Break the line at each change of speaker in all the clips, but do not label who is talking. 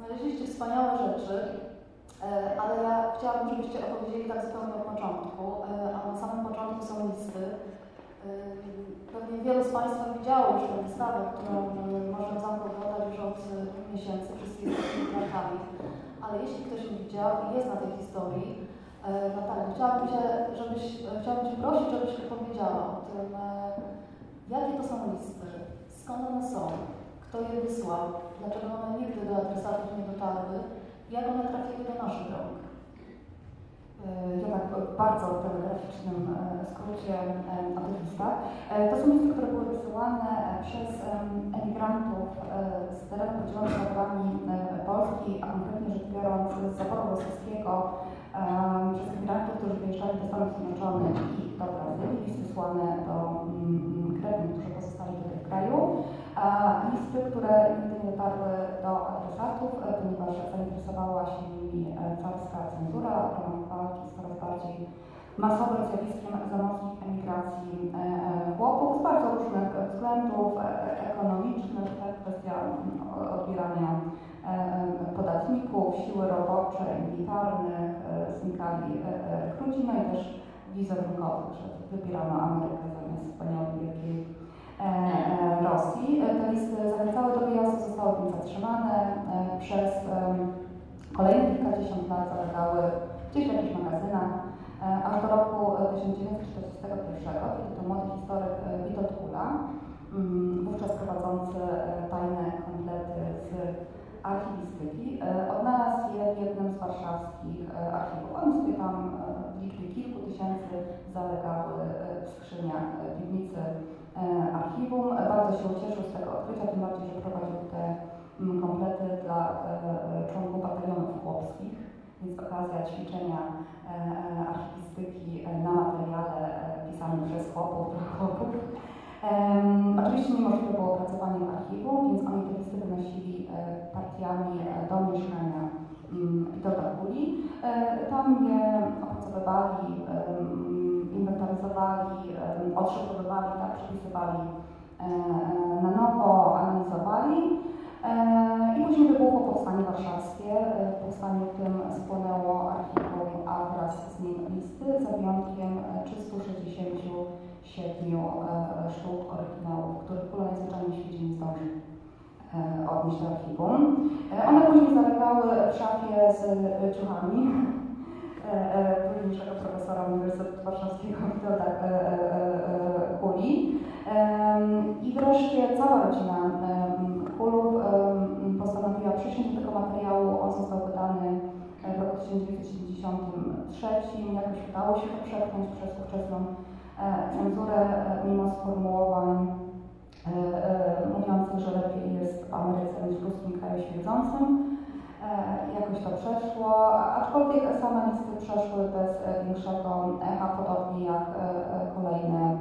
Znaleźliście wspaniałe rzeczy, e, ale ja chciałabym, żebyście opowiedzieli tak zupełnie od początku, e, a na samym początku są listy. E, pewnie wielu z Państwa widziało już tę wystawę, którą Zamku oglądać już od miesięcy, jesteśmy krakami. Ale jeśli ktoś nie widział i jest na tej historii, no tak, chciałabym, się, żebyś, chciałabym Cię prosić, żebyś powiedziała o tym, jakie to są listy, skąd one są, kto je wysłał, dlaczego one nigdy do adresatów nie dotarły, jak one trafiły do naszych rąk.
Ja tak w bardzo telegraficznym e, skrócie e. E, to są listy, które były wysyłane przez emigrantów z terenów podzielonych narodami Polski, a konkretnie rzecz biorąc z zaboru rosyjskiego, przez emigrantów, którzy wyjeżdżali do Stanów Zjednoczonych i do Brazylii, listy słane do mm, krewnych, którzy pozostali do tego kraju listy, które nigdy nie dotarły do adresatów, e, ponieważ zainteresowała się nimi e, carska cenzura ramach walki z coraz bardziej masowym zjawiskiem zamorskich emigracji e, chłopów z bardzo różnych względów ekonomicznych, kwestia odbierania podatników, siły roboczej, militarnych, znikali rekruci, no i też wizerunkowych, że wybierano Amerykę zamiast wspaniałej wielkiej Rosji. E, te listy zachęcały do wyjazdu, zostały więc zatrzymane przez kolejne kilkadziesiąt lat, zalegały gdzieś w jakichś magazynach, aż do roku 1941, kiedy to młody historyk Witold Kula, mm, wówczas prowadzący tajne komplety z archiwistyki, odnalazł je w jednym z warszawskich archiwów. One sobie tam w liczbie kilku tysięcy zalegały w skrzyniach piwnicy E, archiwum. Bardzo się ucieszył z tego odkrycia, tym bardziej, że prowadził te mm, komplety dla e, e, członków batalionów chłopskich, więc okazja ćwiczenia archiwistyki na materiale pisanym przez chłopów chłopów. oczywiście niemożliwe było pracowanie w archiwum, więc oni te listy wynosili partiami do mieszkania mm, Kuli. Tam je opracowywali, inwentaryzowali, odszyfrowywali, tak, przepisywali e, e, na nowo, analizowali. E, I później wybuchło Powstanie Warszawskie. W powstaniu tym spłynęło archiwum, a wraz z nim listy, za wyjątkiem 367 sztuk oryginałów, których Kula najzwyczajniej w nie zdąży odnieść do archiwum. One później zalegały w szafie z ciuchami późniejszego profesora Uniwersytetu Warszawskiego Witolda Kuli. I wreszcie cała rodzina Kulów postanowiła przysiąść do tego materiału. On został wydany w roku 1973. Jakoś udało się to przepchnąć przez ówczesną cenzurę, mimo sformułowań mówiących, że lepiej jest w Ameryce niż w ruskim kraju. E, jakoś to przeszło, aczkolwiek same listy przeszły bez e, większego echa, podobnie jak e, kolejne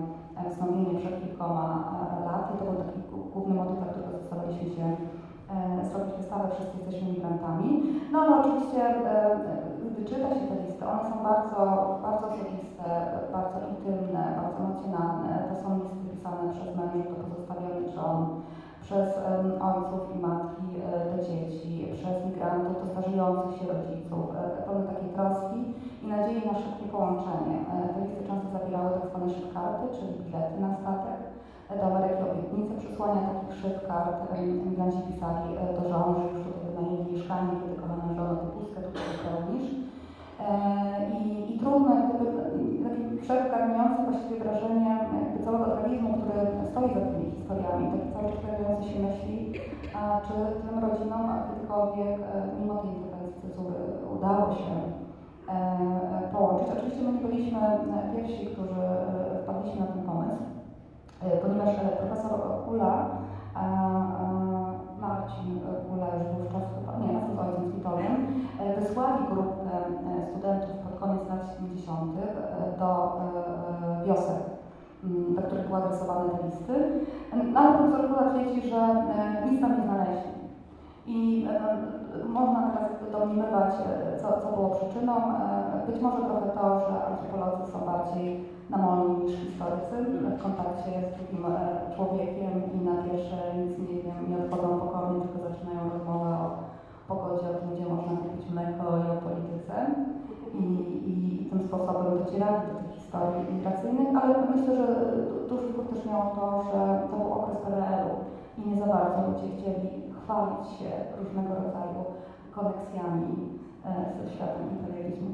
wznowienie przed kilkoma laty. To był taki główny motyw, dla którego zdecydowaliśmy się zrobić wystawę Wszyscy jesteśmy migrantami. No ale oczywiście, gdy czyta się te listy, one są bardzo, bardzo osobiste, bardzo intymne, bardzo emocjonalne. To są listy pisane przez mężów do pozostawionych żon, przez ojców i matki e, do dzieci, przez migrantów do starzejących się rodziców, e, pełne takiej troski i nadziei na szybkie połączenie. E, te listy często zawierały tak zwane szybkarty, czyli bilety na statek, do Ameryki obietnice przysłania takich szybkart. Emigranci pisali do żon, że już tutaj wynajęli mieszkanie, kiedy kochana żona, ty pustkę tutaj spełnisz. I, I trudno, takie przekarmiające właściwie wrażenie jakby całego tragizmu, który stoi za tymi historiami, takie cały czas pojawiające się myśli, a czy tym rodzinom kiedykolwiek e, mimo tej interwencji cenzury udało się e, połączyć. Oczywiście my nie byliśmy pierwsi, którzy e, wpadliśmy na ten pomysł, ponieważ profesor Kula, Marcin już wówczas, nie, razem z ojcem Witoldem, wysłali grupę studentów pod koniec lat 70. do wiosek Mm, do których były adresowane te listy. No, ale profesor Kula twierdzi, że e, nic tam nie znaleźli. I e, można teraz domniemywać, e, co, co było przyczyną. Być może trochę to, że antropolodzy są bardziej na moim historycy w kontakcie z drugim e, człowiekiem i na pierwsze nic nie wiem, nie odchodzą pokornie, tylko zaczynają rozmowę o pogodzie, o tym, gdzie można kupić mleko i o polityce. I, i tym sposobem docierali do tych historii migracyjnych, ale myślę, że duży wpływ też miało to, że to był okres PRL-u i nie za bardzo ludzie chcieli chwalić się różnego rodzaju koneksjami e, ze światem imperializmu.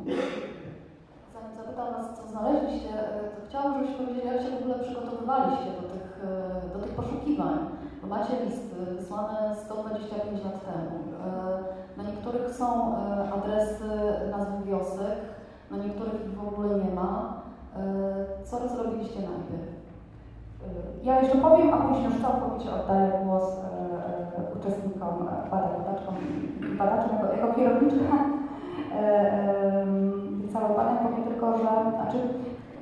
Zanim zapytam Was, co znaleźliście, e, to chciałabym, żebyście powiedzieli, jak się w ogóle przygotowywaliście do tych, e, do tych poszukiwań. Bo macie listy wysłane 125 lat temu. Na niektórych są adresy nazw wiosek, na niektórych ich w ogóle nie ma. Co zrobiliście najpierw?
Ja jeszcze powiem, a później już całkowicie oddaję głos e, e, uczestnikom badań, badaczkom, badaczom jako, jako e, e, całych. Powiem tylko, że znaczy,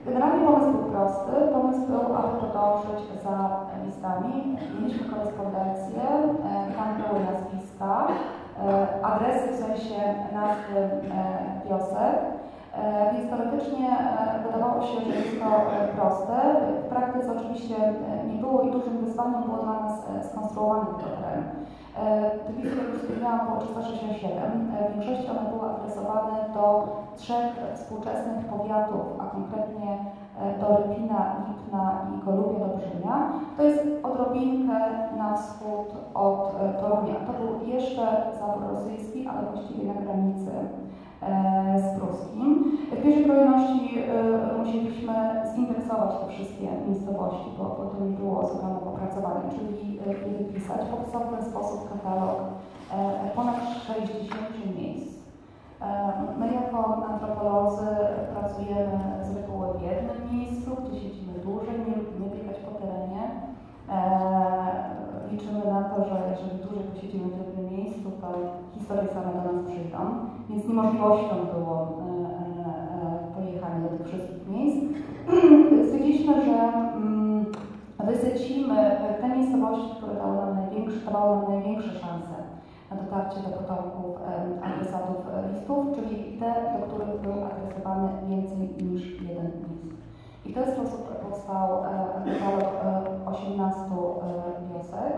generalnie pomysł był prosty. Pomysł był, aby podążyć za listami. Mieliśmy korespondencję, e, tam były nazwiska, e, adresy w sensie nazwy e, wiosek. Więc teoretycznie wydawało się, że jest to proste. W praktyce oczywiście nie było i dużym wyzwaniem było dla nas skonstruowanie tego terenu. Już wspomniałam, było 367. W większości one były adresowane do trzech współczesnych powiatów, a konkretnie do Rypina, Lipna i Golubia Dobrzynia. To jest odrobinkę na wschód od Torunia. To był jeszcze zabór rosyjski, ale właściwie na granicy E, z pruskim. W pierwszej kolejności e, musieliśmy zindeksować te wszystkie miejscowości, bo, to nie było zupełnie opracowane, czyli e, wypisać. Powstał w ten sposób katalog ponad 60 miejsc. My jako antropolodzy pracujemy z reguły w jednym miejscu, gdzie siedzimy dłużej, nie lubimy biegać po terenie. Liczymy na to, że jeżeli dłużej posiedzimy w jednym miejscu, to historie same do nas przyjdą więc niemożliwością było e, e, pojechanie do tych wszystkich miejsc. Stwierdziliśmy, że mm, wysycimy te miejscowości, które dały nam największe, dawały nam największe szanse na dotarcie do potomków adresatów listów, czyli te, do których był adresowany więcej niż jeden list. I w ten sposób powstał katalog 18 wiosek.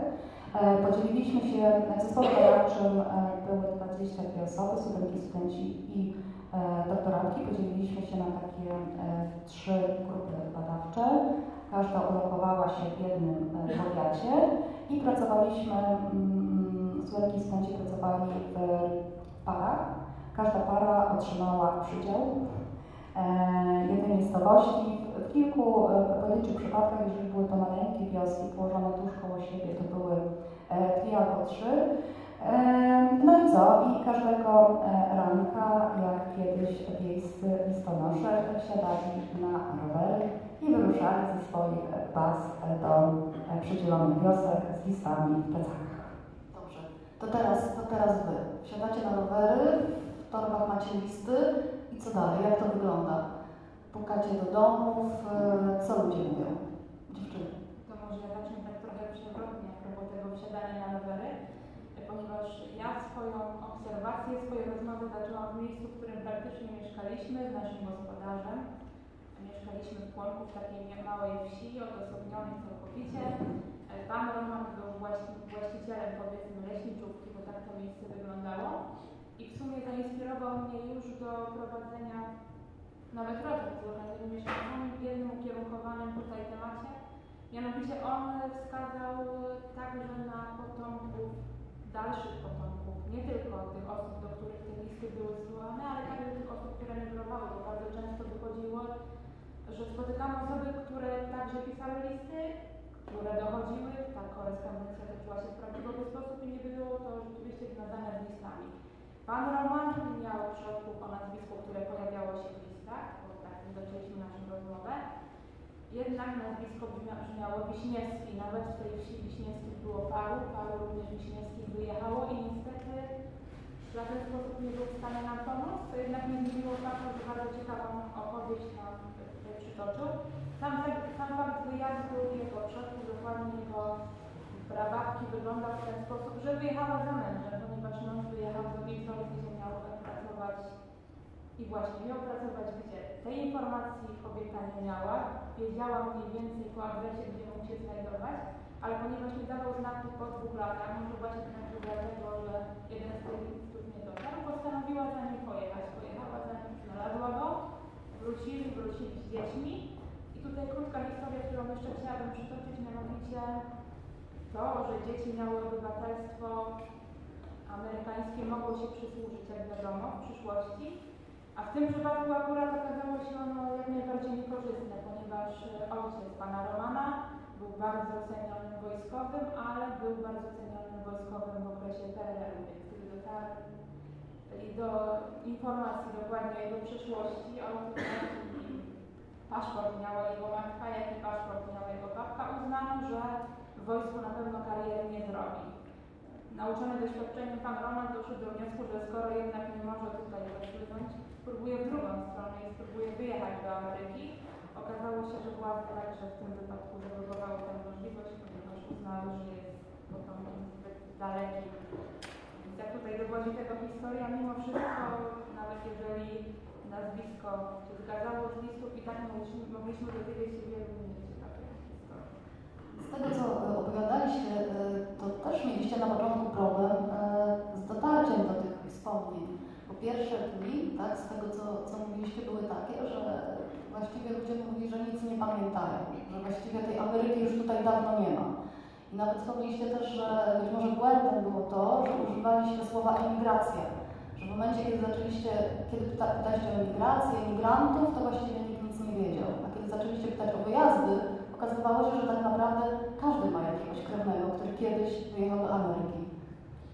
E, podzieliliśmy się, w zespole badawczym e, były 22 osoby, studenci, studenci i e, doktorantki. Podzieliliśmy się na takie trzy grupy badawcze. Każda ulokowała się w jednym powiacie i pracowaliśmy, mm, studenci i pracowali w parach. Każda para otrzymała przydział jednej miejscowości. W kilku pojedynczych przypadkach, jeżeli były to maleńkie wioski położone tuż koło siebie, to były dwie e, albo trzy. E, no i co? I każdego e, ranka, jak kiedyś wiejscy listonosze, siadali na rowery i wyruszali ze swoich baz do przydzielonych wiosek z listami w plecach.
Dobrze. To teraz, to teraz Wy. Siadacie na rowery, w torbach macie listy i co dalej? Jak to wygląda? Pukacie do domów, co ludzie mówią? Dziewczyny
wysiadanie na rowery, ponieważ ja swoją obserwację, swoje rozmowy zaczęłam w miejscu, w którym praktycznie mieszkaliśmy z naszym gospodarzem. Mieszkaliśmy w Płonku, w takiej małej wsi, odosobnionej całkowicie. Pan Roman był właścicielem, powiedzmy, leśniczówki, bo tak to miejsce wyglądało. I w sumie zainspirował mnie już do prowadzenia nowych rozmów z lokalnymi mieszkańcami w jednym ukierunkowanym tutaj temacie, Mianowicie on wskazał także na potomków, dalszych potomków, nie tylko tych osób, do których te listy były zsyłane, ale także tych osób, które migrowały, bo bardzo często wychodziło, że spotykamy osoby, które także pisały listy, które dochodziły, ta korespondencja toczyła się w prawidłowy sposób i nie było to rzeczywiście związane z listami. Pan Roman miał przodków o nazwisku, które pojawiało się w listach, bo tak zaczęliśmy naszą rozmowę. Jednak nazwisko brzmiało Wiśniewski. Nawet w tej wsi Wiśniewskich było paru, paru również Wiśniewskich wyjechało i niestety w żaden sposób nie był w stanie nam pomóc. To jednak nie zmieniło faktu, że bardzo ciekawą opowieść nam przytoczył. Sam, sam fakt wyjazdu jego przodków, dokładnie jego prababki wyglądał w ten sposób, że wyjechała za mężem, ponieważ mąż wyjechał do Wilkowy, gdzie miał pracować i właśnie miał pracować gdzie? Tej informacji kobieta nie miała, wiedziała mniej więcej po adresie, gdzie mógł się znajdować, ale ponieważ nie dawał znaku po dwóch latach, może właśnie także dlatego, że jeden z tych nie dotarł, postanowiła za nim pojechać. Pojechała za nim, znalazła go, wrócili, wrócili jeszcze chciałabym przytoczyć, mianowicie to, że dzieci miały obywatelstwo amerykańskie, mogło się przysłużyć, jak wiadomo, w przyszłości. A w tym przypadku akurat okazało się ono jak najbardziej niekorzystne, ponieważ e, ojciec pana Romana był bardzo cenionym wojskowym, ale był bardzo cenionym wojskowym w okresie PRL-u, więc do informacji dokładnie o jego przyszłości, o tym, paszport miała jego matka, jaki paszport miała jego babka, uznano, że w wojsku na pewno kariery nie zrobi. Nauczony doświadczeniem pan Roman doszedł do wniosku, że skoro jednak nie może tutaj rozpłynąć, spróbuje w drugą stronę i spróbuje wyjechać do Ameryki. Okazało się, że władze także w tym wypadku zablokowały tę możliwość, ponieważ uznały, że jest potomkiem zbyt daleki. Więc jak tutaj dowodzi tego historia, mimo wszystko, nawet jeżeli nazwisko się zgadzało z listów i tak mogliśmy, dowiedzieć się wielu innych.
Z tego, co e, opowiadaliście, e, to też mieliście na początku problem e, z dotarciem do tych wspomnień. Po pierwsze, dni, tak, z tego, co, co mówiliście, były takie, że właściwie ludzie mówili, że nic nie pamiętają, że właściwie tej Ameryki już tutaj dawno nie ma. I nawet wspomnieliście też, że być może błędem było to, że używaliście słowa emigracja. Momencie, kiedy zaczęliście, kiedy pyta, pytaliście o emigrację, emigrantów, to właściwie nikt nic nie wiedział. A kiedy zaczęliście pytać o wyjazdy, okazywało się, że tak naprawdę każdy ma jakiegoś krewnego, który kiedyś wyjechał do Ameryki.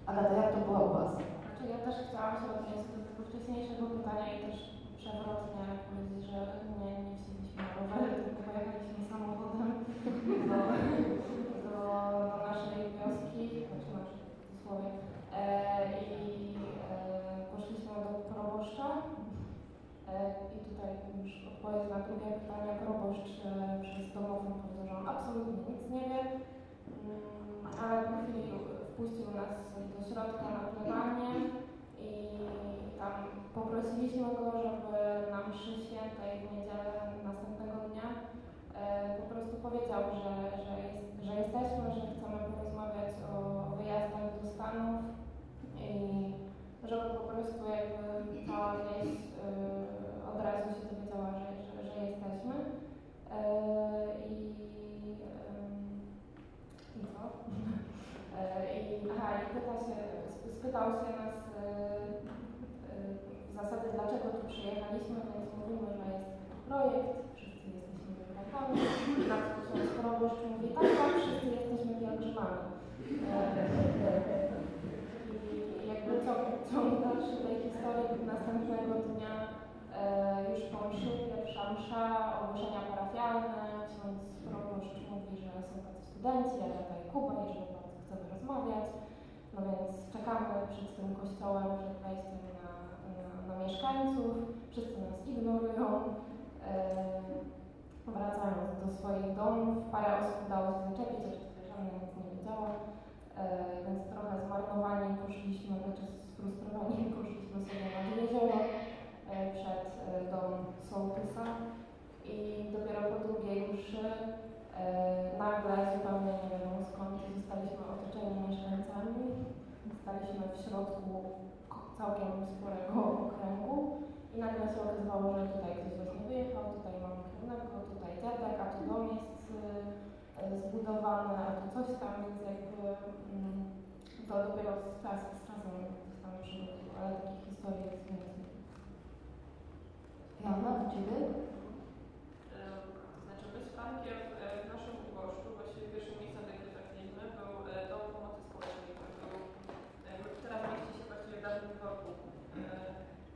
Agata, jak to było u Was?
Znaczy ja też chciałam się odnieść do tego wcześniejszego pytania i też przewrotnie powiedzieć, że nie, nie wsiedliśmy na rowery, tylko pojechaliśmy samochodem do, do, do naszej wioski, znaczy naszej w cudzysłowie, e, i proboszcza. E, I tutaj już odpowiedź na drugie pytanie. Proboszcz e, przez domofon powiedział, że on absolutnie nic nie wie, mm, ale po chwili wpuścił nas do środka na plebanie i tam poprosiliśmy go, żeby na mszy świętej w niedzielę następnego dnia e, po prostu powiedział, że, że, jest, że jesteśmy, że chcemy porozmawiać o wyjazdach do Stanów i żeby po prostu jakby cała No więc czekamy przed tym kościołem, przed wejściem na, na, na mieszkańców, wszyscy nas ignorują. E, wracając do swoich domów, parę osób udało się zaczepić, oczywiście żadna nic nie wiedziała. E, więc trochę zmarnowani poszliśmy, znaczy sfrustrowani poszliśmy sobie nad jezioro e, przed dom sołtysa i dopiero po drugiej mszy nagle zupełnie nie wiadomo skąd zostaliśmy otoczeni mieszkańcami. Staliśmy w środku całkiem sporego okręgu i nagle się okazywało, że tutaj ktoś właśnie wyjechał, tutaj mamy krewnego, tutaj dziadek, a tu dom jest e, zbudowane, a tu coś tam, więc jakby mm, to dopiero z, czas, z czasem tam przychodziło, ale takich historii jest więcej.
Joanna, do Ciebie?
Z Frankiem e, w naszym ubożcu, właściwie pierwsze miejsce, na jakie trafiliśmy, był e, Dom Pomocy Społecznej, który e, teraz mieści się właściwie w dawnym dworku.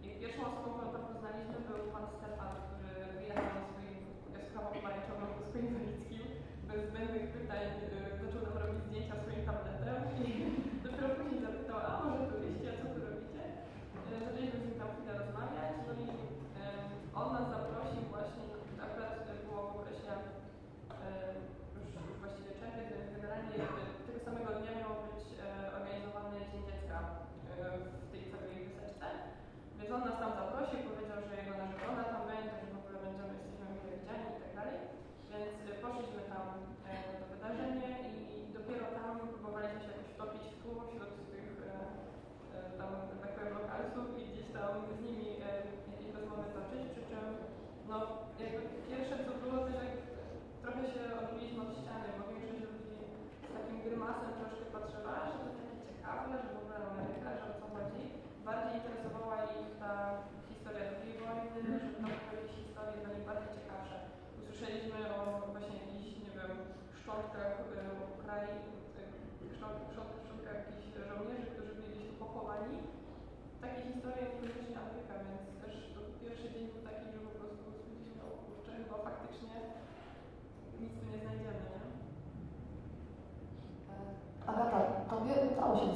I pierwszą osobą, którą tam poznaliśmy był pan Stefan, który wyjechał swoim jaskawo-pomarańczowym wózku inwalidzkim. Bez zbędnych pytań zaczął nam robić zdjęcia swoim tabletem i dopiero później zapytał, a może byliście, a co tu robicie? Zaczęliśmy z nim tam chwilę rozmawiać, no i on nas zaprosił tego samego dnia miał być e, organizowany Dzień Dziecka e, w tej całej wyseczce. Więc on nas tam zaprosił, powiedział, że jego narzeczona tam będzie, że w ogóle będziemy, jesteśmy mile widziani i tak dalej. Więc e, poszliśmy tam na wydarzenie i, i dopiero tam próbowaliśmy się jakoś topić w tłum wśród tych tam, tak
powiem, i gdzieś tam z nimi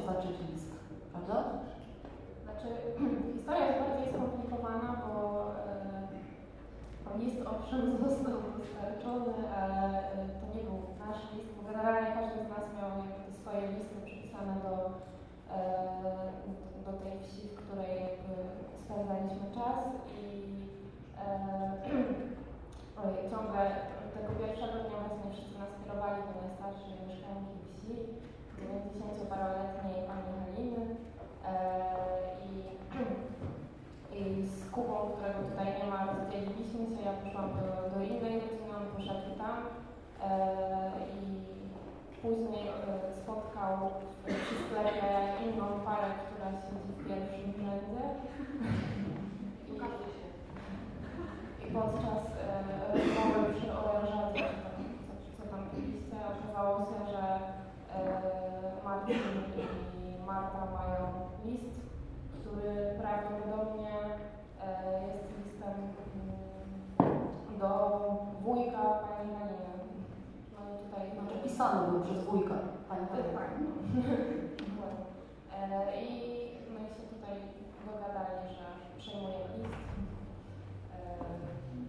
udało się dostarczyć list, prawda?
Znaczy, historia jest bardziej skomplikowana, bo e, list owszem został dostarczony, ale e, to nie był nasz list, bo generalnie każdy z nas miał jakby te swoje listy przypisane do, e, do tej wsi, w której jakby spędzaliśmy czas i e, ojej, ciągle tego pierwszego dnia właśnie wszyscy nas kierowali do najstarszej mieszkanki wsi, 90-paroletniej pani Haliny. E, I, I z Kubą, którego tutaj nie ma, rozdzieliliśmy się. Ja poszłam do, do innej rodziny, on poszedł tam. E, I później e, spotkał przy sklepie inną parę, która siedzi w pierwszym rzędzie. I, i podczas rozmowy przy oranżadzie, co, co tam piliście, okazało się, że Marcin i Marta mają list, który prawdopodobnie jest listem mm, do wujka pani Haliny. No i tutaj
Znaczy pisany był przez wujka, pani
tak.
Halina.
Dokładnie. I no i się tutaj dogadali, że przejmujemy list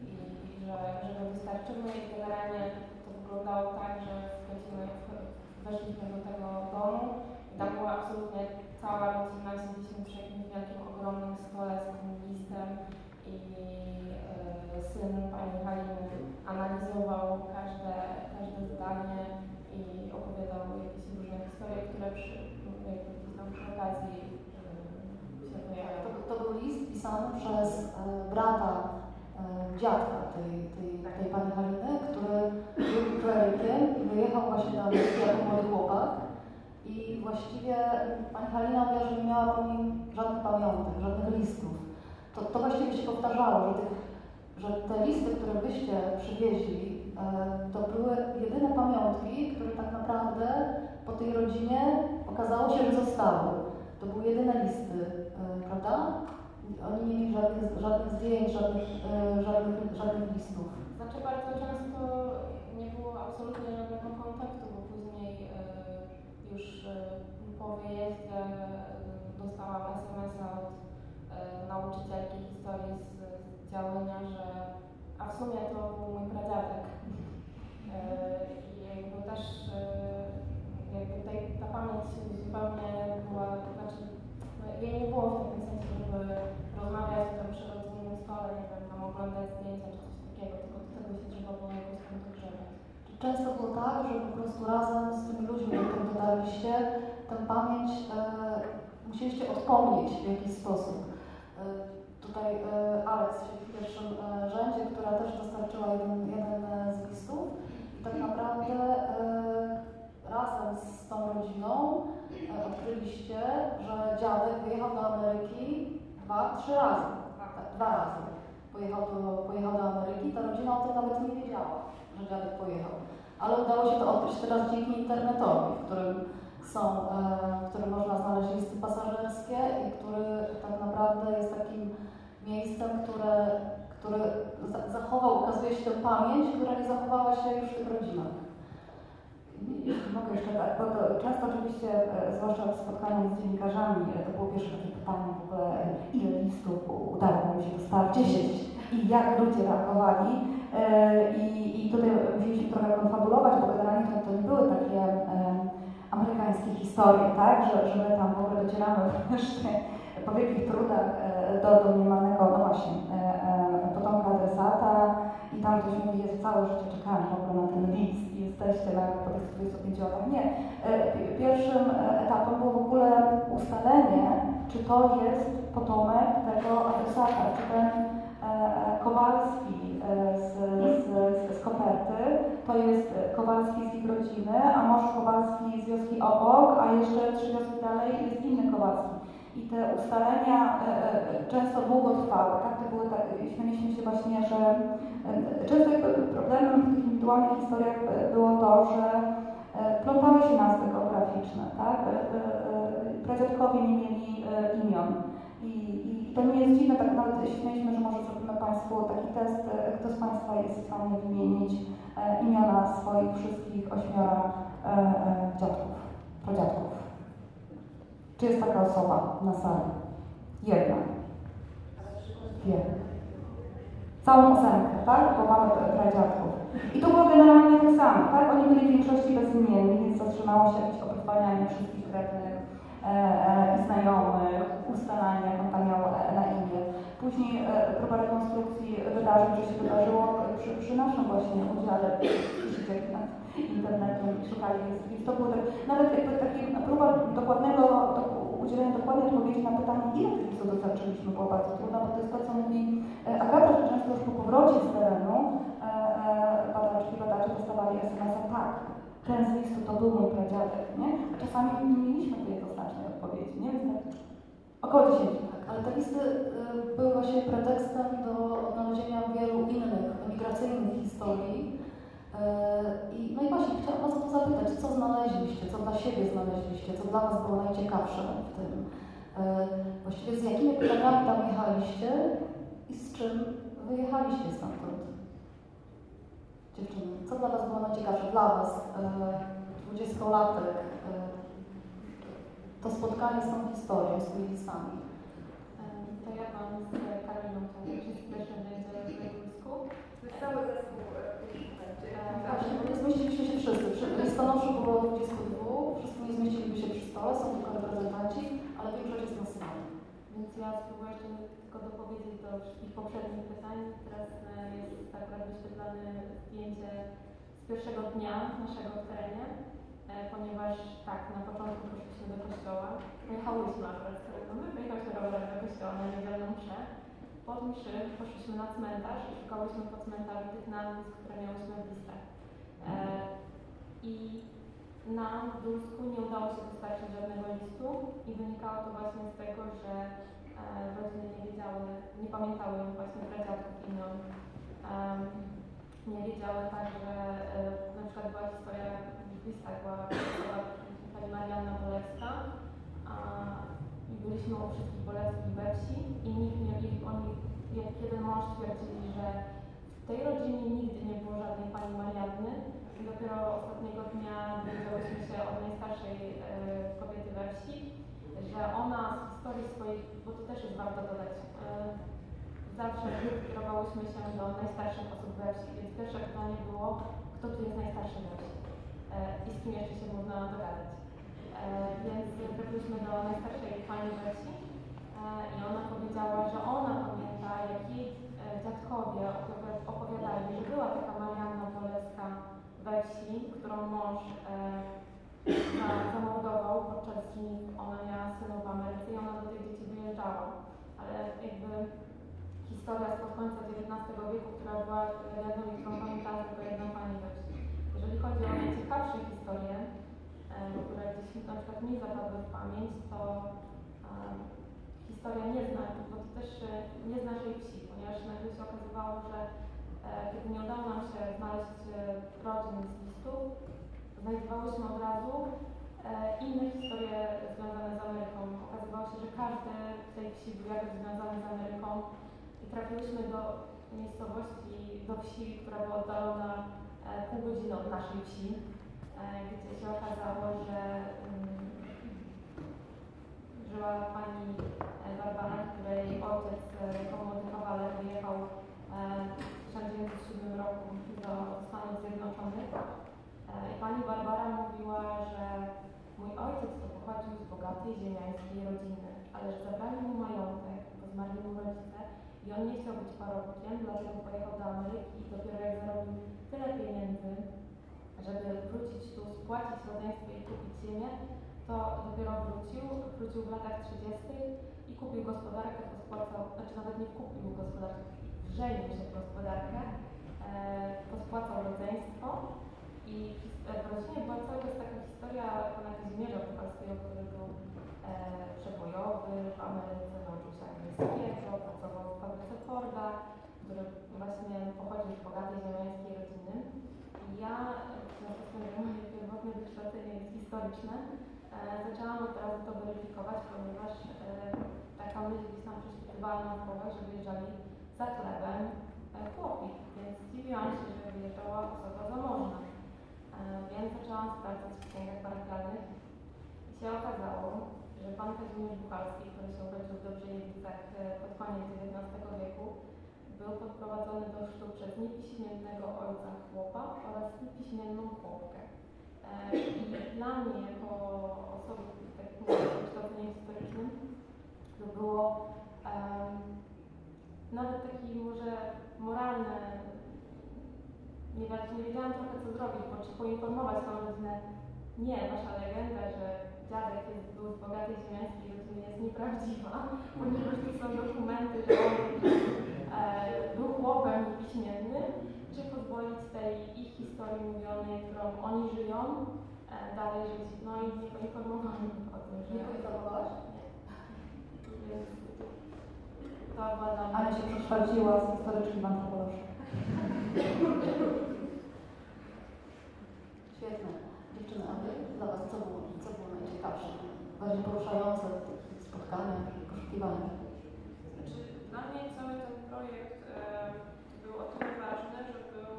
i że, że go wystarczymy i generalnie to wyglądało tak, że wchodzimy, weszliśmy do tego domu i tam była absolutnie cała rodzina, siedzieliśmy przy jakimś wielkim, ogromnym stole z tym listem i e, syn pani Haliny analizował każde, każde zdanie i opowiadał jakieś różne historie, które przy, jakby tam przy okazji e, się pojawiały.
To, to był list pisany przez e, brata e, dziadka tej, tej, tej pani Haliny, który był klerykiem i wyjechał właśnie do Ameryki jako młody chłopak. I właściwie pani Halina mówiła, że nie miała po nim żadnych pamiątek, żadnych listów. To, to właściwie się powtarzało, że, tych, że te listy, które byście przywieźli, e, to były jedyne pamiątki, które tak naprawdę po tej rodzinie okazało się, że zostały. To były jedyne listy, e, prawda? Oni żadnych, żadnych zdjęć, żadnych, e, żadnych, żadnych listów.
Znaczy bardzo często nie było absolutnie żadnego kontaktu, bo później e, już e, po wyjeździe dostałam SMS-a od nauczycielki historii z, działania, że a w sumie to był mój pradziadek. I jakby też jakby tej, ta pamięć zupełnie była, znaczy no, jej nie było w takim żeby rozmawiać tam przy rodzinnym stole, nie wiem, tam oglądać zdjęcia czy coś takiego, tylko do tego się trzeba było jakoś tam dogrzebać.
Często było tak, że po prostu razem z tymi ludźmi, do których dotarliście, tę pamięć e, musieliście odpomnieć w jakiś sposób. E, tutaj e, Alex siedzi w pierwszym e, rzędzie, która też dostarczyła jeden, jeden e, z listów i tak naprawdę e, razem z tą rodziną e, odkryliście, że dziadek wyjechał do Ameryki dwa, trzy razy. Tak, dwa razy. Pojechał do, pojechał do Ameryki, ta rodzina o tym nawet nie wiedziała, że dziadek pojechał. Ale udało się to odkryć teraz dzięki internetowi, w którym są, e, w którym można znaleźć listy pasażerskie i który tak naprawdę jest takim miejscem, które, które za- zachował, okazuje się, tę pamięć, która nie zachowała się już w tych rodzinach.
Mogę jeszcze bo to często oczywiście, e, zwłaszcza w spotkaniu z dziennikarzami, e, to było pierwsze takie pytanie w ogóle, e, ile listów udało mi się dostarczyć i jak ludzie reagowali. I, I tutaj musieliśmy trochę konfabulować, bo generalnie to, to nie były takie amerykańskie historie, tak, że, że my tam w ogóle docieramy wreszcie po wielkich trudach do domniemanego, no właśnie, potomka adresata i tam ktoś mówi, jest całe życie czekałem w ogóle na ten list i jesteście nagle po tych 25 latach. Nie. E, pi- Pierwszym e, etapem było w ogóle ustalenie, czy to jest potomek tego adresata, czy ten e, Kowalski z, z, z koperty, to jest Kowalski z ich rodziny, a może Kowalski z wioski obok, a jeszcze trzy wioski dalej jest inny Kowalski. I te ustalenia często długo trwały, tak? To były tak, śmieliśmy się właśnie, że często jakby problemem w tych indywidualnych historiach było to, że e, plątały się nazwy geograficzne, tak? E, e, nie mieli imion. I, I to nie jest dziwne, tak nawet śmieliśmy, że może zrobimy Państwu taki test, kto z Państwa jest w stanie wymienić imiona swoich wszystkich ośmiora dziadków, pradziadków. Czy jest taka osoba na sali? Jedna. Dwie. Całą ósemkę, tak? Bo mamy pradziadków. I to było generalnie tak samo, tak? Oni byli w większości bezimienni, więc zatrzymało się jakieś oprywania wszystkich krewnych e, e, znajomych, ustalanie, jak on tam miał na imię. Później e, próba rekonstrukcji wydarzeń, co się wydarzyło przy, przy naszym właśnie udziale siedzieli nad internetem i szukali więc to było tak, nawet jakby taki próba dokładnego, do, udzielenia dokładnej odpowiedzi na pytanie, ile tych listów dostarczyliśmy, było bardzo trudno, bo to jest to, co mówi e, Agata, że często już po powrocie z terenu e, e, badaczki, badacze dostawali SMS-a, tak, ten z listu to był mój pradziadek, nie? A czasami nie mieliśmy tej jednoznacznej odpowiedzi, nie? Tak, około 10.
Tak, ale te listy były właśnie pretekstem do odnalezienia wielu innych migracyjnych historii. Y, I, no i właśnie chciałam Was o to zapytać, co znaleźliście, co dla siebie znaleźliście, co dla Was było najciekawsze w tym. Y, Właściwie z jakimi pytaniami tam jechaliście i z czym wyjechaliście stamtąd? Dziewczyny, co dla Was było najciekawsze? Dla Was, dwudziestolatek, to spotkanie z tą historią, z tymi listami.
To ja mam z Karoliną Czarniczek z pierwszym będzie w
e, będzie.
Nie zmieściliśmy się wszyscy. Listonoszu było 22, wszyscy nie zmieściliby się przy stole, są tylko reprezentanci, ale większość jest na sali.
Więc ja spróbuję jeszcze tylko dopowiedzieć do wszystkich poprzednich pytań. Teraz e, jest akurat wyświetlane zdjęcie z pierwszego dnia naszego w terenie, e, ponieważ tak, na początku poszliśmy do kościoła. Pojechałyśmy akurat z terenu, my pojechałyśmy rowerem do kościoła na niedzielną mszę. Po mszy poszliśmy na cmentarz i szukałyśmy po cmentarzu tych nazwisk, które miałyśmy w listach. E, I nam w nie udało się dostarczyć żadnego listu i wynikało to właśnie z tego, że e, rodziny nie wiedziały, nie pamiętały właśnie pradziadków imion. Em, nie wiedziały także, e, na przykład była historia w listach, była, pani Marianna Bolewska a, i byliśmy u wszystkich Bolewskich we wsi i nikt nie, i oni, jak jeden mąż twierdzili, że w tej rodzinie nigdy nie było żadnej pani Marianny, i dopiero ostatniego dnia dowiedziałyśmy się od najstarszej e, kobiety we wsi, że ona z historii swoich, bo to też jest warto dodać, e, zawsze kierowałyśmy się do najstarszych osób we wsi, więc pierwsze pytanie było, kto tu jest najstarszy we wsi e, i z kim jeszcze się można dogadać. E, więc trafiliśmy do najstarszej pani we wsi e, i ona powiedziała, że ona pamięta, jak jej e, dziadkowie opowi- opowiadali, że była taka Marianna Bolewska we wsi, którą mąż e, za- zamordował podczas zimów. Ona miała synów w Ameryce i ona do tych dzieci wyjeżdżała. Ale jakby historia spod końca XIX wieku, która była legendą i którą pamiętała tylko pani we. Jeżeli chodzi o najciekawsze historie, które gdzieś na przykład mi zapadły w pamięć, to historia nie zna, bo to też nie z naszej wsi, ponieważ nagle się okazywało, że e, kiedy nie udało nam się znaleźć e, rodzin z listów, znajdowałyśmy od razu e, inne historie związane z Ameryką. Okazywało się, że każdy w tej wsi był jakoś związany z Ameryką i trafiłyśmy do miejscowości, do wsi, która była oddalona pół godziny od naszej wsi, gdzie się okazało, że mm, żyła pani e, Barbara, której ojciec e, młody kawaler wyjechał e, w 1907 roku do Stanów Zjednoczonych. E, I pani Barbara mówiła, że mój ojciec to pochodził z bogatej ziemiańskiej rodziny, ale że zabrali mu majątek, bo zmarli mu rodzice i on nie chciał być parobkiem, dlatego pojechał do Ameryki i dopiero jak zarobił tyle pieniędzy, żeby wrócić tu, spłacić rodzeństwo i kupić ziemię, to dopiero wrócił, wrócił w latach 30. i kupił gospodarkę, to spłacał, znaczy nawet nie kupił gospodarkę, wrzelił się w gospodarkę, e, pospłacał rodzeństwo i w rodzinie była cały czas taka historia pana Kazimierza Kowalskiego, który był e, przebojowy w Ameryce, nauczył się angielskiego, pracował w fabryce Forda, który właśnie pochodził z bogatej ziemiańskiej rodziny. I ja, że moje pierwotne wykształcenie jest historyczne, zaczęłam od razu to weryfikować, ponieważ e, taka myśl dbali o głowę, że wyjeżdżali za chlebem e, chłopi. Więc zdziwiłam się, że wyjeżdżała osoba zamożna. E, Więc zaczęłam sprawdzać w księgach parafialnych i się okazało, że pan Kazimierz Buchalski, który się urodził w Dobrzyjewicach e, pod koniec XIX wieku, był podprowadzony do chrztu przez niepiśmiennego ojca chłopa oraz niepiśmienną chłopkę. E, I dla mnie, jako osoby tak z wykształceniem historycznym, to było em, nawet taki może moralny, nie, nie wiedziałam trochę co zrobić, bo czy poinformować tą rodzinę, nie, wasza legenda, że dziadek jest, był z bogatej ziemiańskiej rodziny jest nieprawdziwa, ponieważ tu są dokumenty, że on był chłopem niepiśmiennym, czy pozwolić tej ich historii mówionej, którą oni żyją, e, dalej żyć. No i nie poinformowałam o tym, że...
Nie poinformowałaś?
Więc to była dla mnie...
Ale się przekształciła z historyczki w antropolożkę.
Świetne. Dziewczyny, a wy, dla Was co było, co było najciekawsze, bardziej poruszające w tych spotkaniach, poszukiwaniach?
Znaczy, dla mnie cały ten projekt był o tyle ważny, że był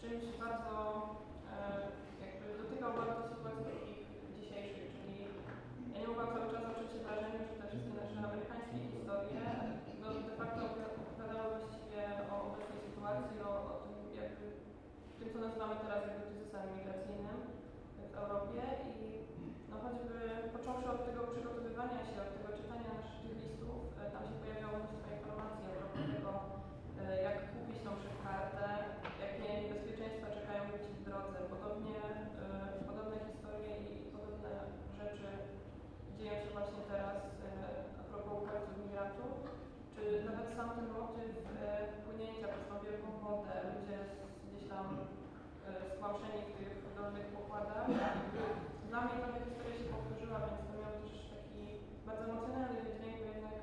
czymś bardzo, jakby dotykał bardzo sytuacji takich dzisiejszych, czyli ja nie mogłam cały czas oprzeć się wrażeniu, że te wszystkie nasze amerykańskie historie no, de facto opowiadały właściwie o obecnej sytuacji, o, o tym jakby, tym, co nazywamy teraz jakby kryzysem migracyjnym w Europie i no choćby począwszy od tego przygotowywania się, od tego czytania naszych tych listów, e, tam się pojawiało mnóstwo informacji a propos tego, e, jak kupić tą kartę, jakie niebezpieczeństwa czekają ludzi w drodze. Podobnie, e, podobne historie i podobne rzeczy dzieją się właśnie teraz e, a propos uchodźców, migrantów, czy nawet sam ten motyw e, płynięcia przez tą wielką wodę, ludzie gdzieś tam stłamszeni w tych dolnych pokładach. Dla mnie ta historia się powtórzyła, więc to miał też taki bardzo emocjonalny wydźwięk, bo jednak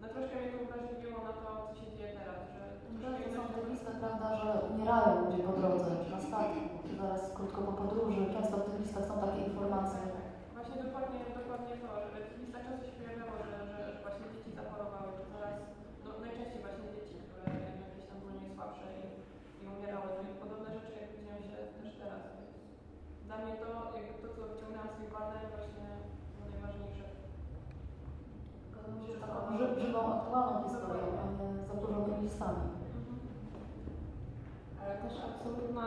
no troszkę mnie to uwrażliwiło na to, co się dzieje teraz, że
są te listy, prawda, że umierają ludzie po drodze, czy na statku, czy zaraz krótko po podróży. Często w tych listach są takie informacje.
Właśnie dokładnie, dokładnie to, że w listach często się pojawiało, że, że, właśnie dzieci zachorowały, że zaraz, no najczęściej właśnie dzieci, które jednak gdzieś tam były najsłabsze i, i umierały. No i podobne rzeczy jakby dzieją się też teraz. Dla mnie to, jakby to, co wyciągnęłam z tej badań, właśnie najważniejsze.
Zgadzam się z taką ży- żywą, aktualną historią, a nie zaburzonymi listami.
Ale też absolutna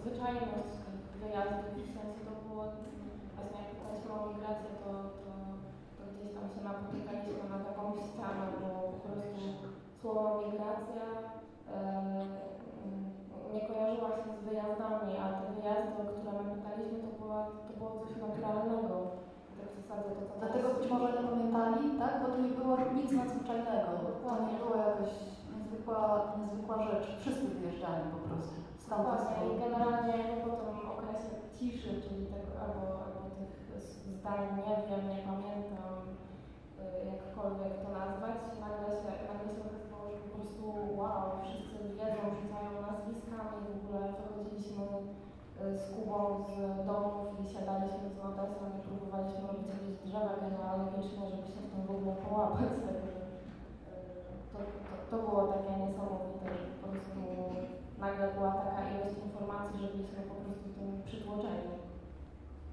zwyczajność wyjazdów, w sensie to było, właśnie jak pytaliśmy o migrację, to, to, to gdzieś tam się napotykaliśmy na taką ścianę, bo po prostu słowo migracja mm, nie kojarzyła się z wyjazdami, a te wyjazdy, o które my pytaliśmy, to, była, to było coś naturalnego. Tak zasadzie to,
Dlatego być może nie pamiętali, tak? Bo to nie było nic nadzwyczajnego. To nie była jakaś niezwykła, niezwykła rzecz. Wszyscy wyjeżdżali po prostu. Stąd
Dokładnie i generalnie po tym okresie ciszy, czyli tego, albo, albo tych zdań nie wiem, nie pamiętam, y, jakkolwiek to nazwać, nagle się, nagle się okazało, że po prostu wow, wszyscy wiedzą, rzucają nazwiskami, w ogóle wychodziliśmy y, z Kubą z domów i siadaliśmy z Nodesem i próbowaliśmy robić jakieś drzewa genealogiczne, żeby się w tym w ogóle połapać, także y, to, to, było takie niesamowite, że po prostu nagle była taka ilość informacji, że byliśmy po prostu tym przytłoczeni.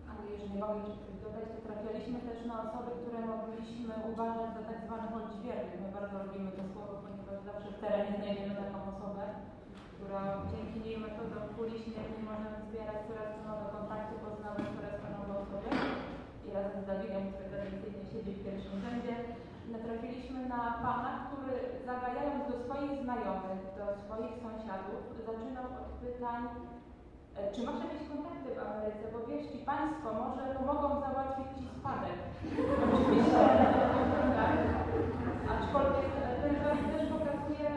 Ale jeżeli mogę jeszcze coś dodać, to trafialiśmy też na osoby, które mogliśmy uważać za tak zwanych odźwiernych. My bardzo lubimy to słowo, ponieważ zawsze w terenie znajdziemy taką osobę, która dzięki jej metodom kuli śmiertnej możemy zbierać coraz to nowe kontakty, poznawać coraz to nowe osoby. I razem z Dawidem, który tradycyjnie siedzi w pierwszym rzędzie, natrafiliśmy na pana, który zagajając do swoich znajomych, do swoich sąsiadów, zaczynał od pytań E, Czy masz jakieś kontakty w Ameryce? Bo wiesz, ci państwo może pomogą załatwić ci spadek. Oczywiście, tak. Aczkolwiek e, ten projekt też pokazuje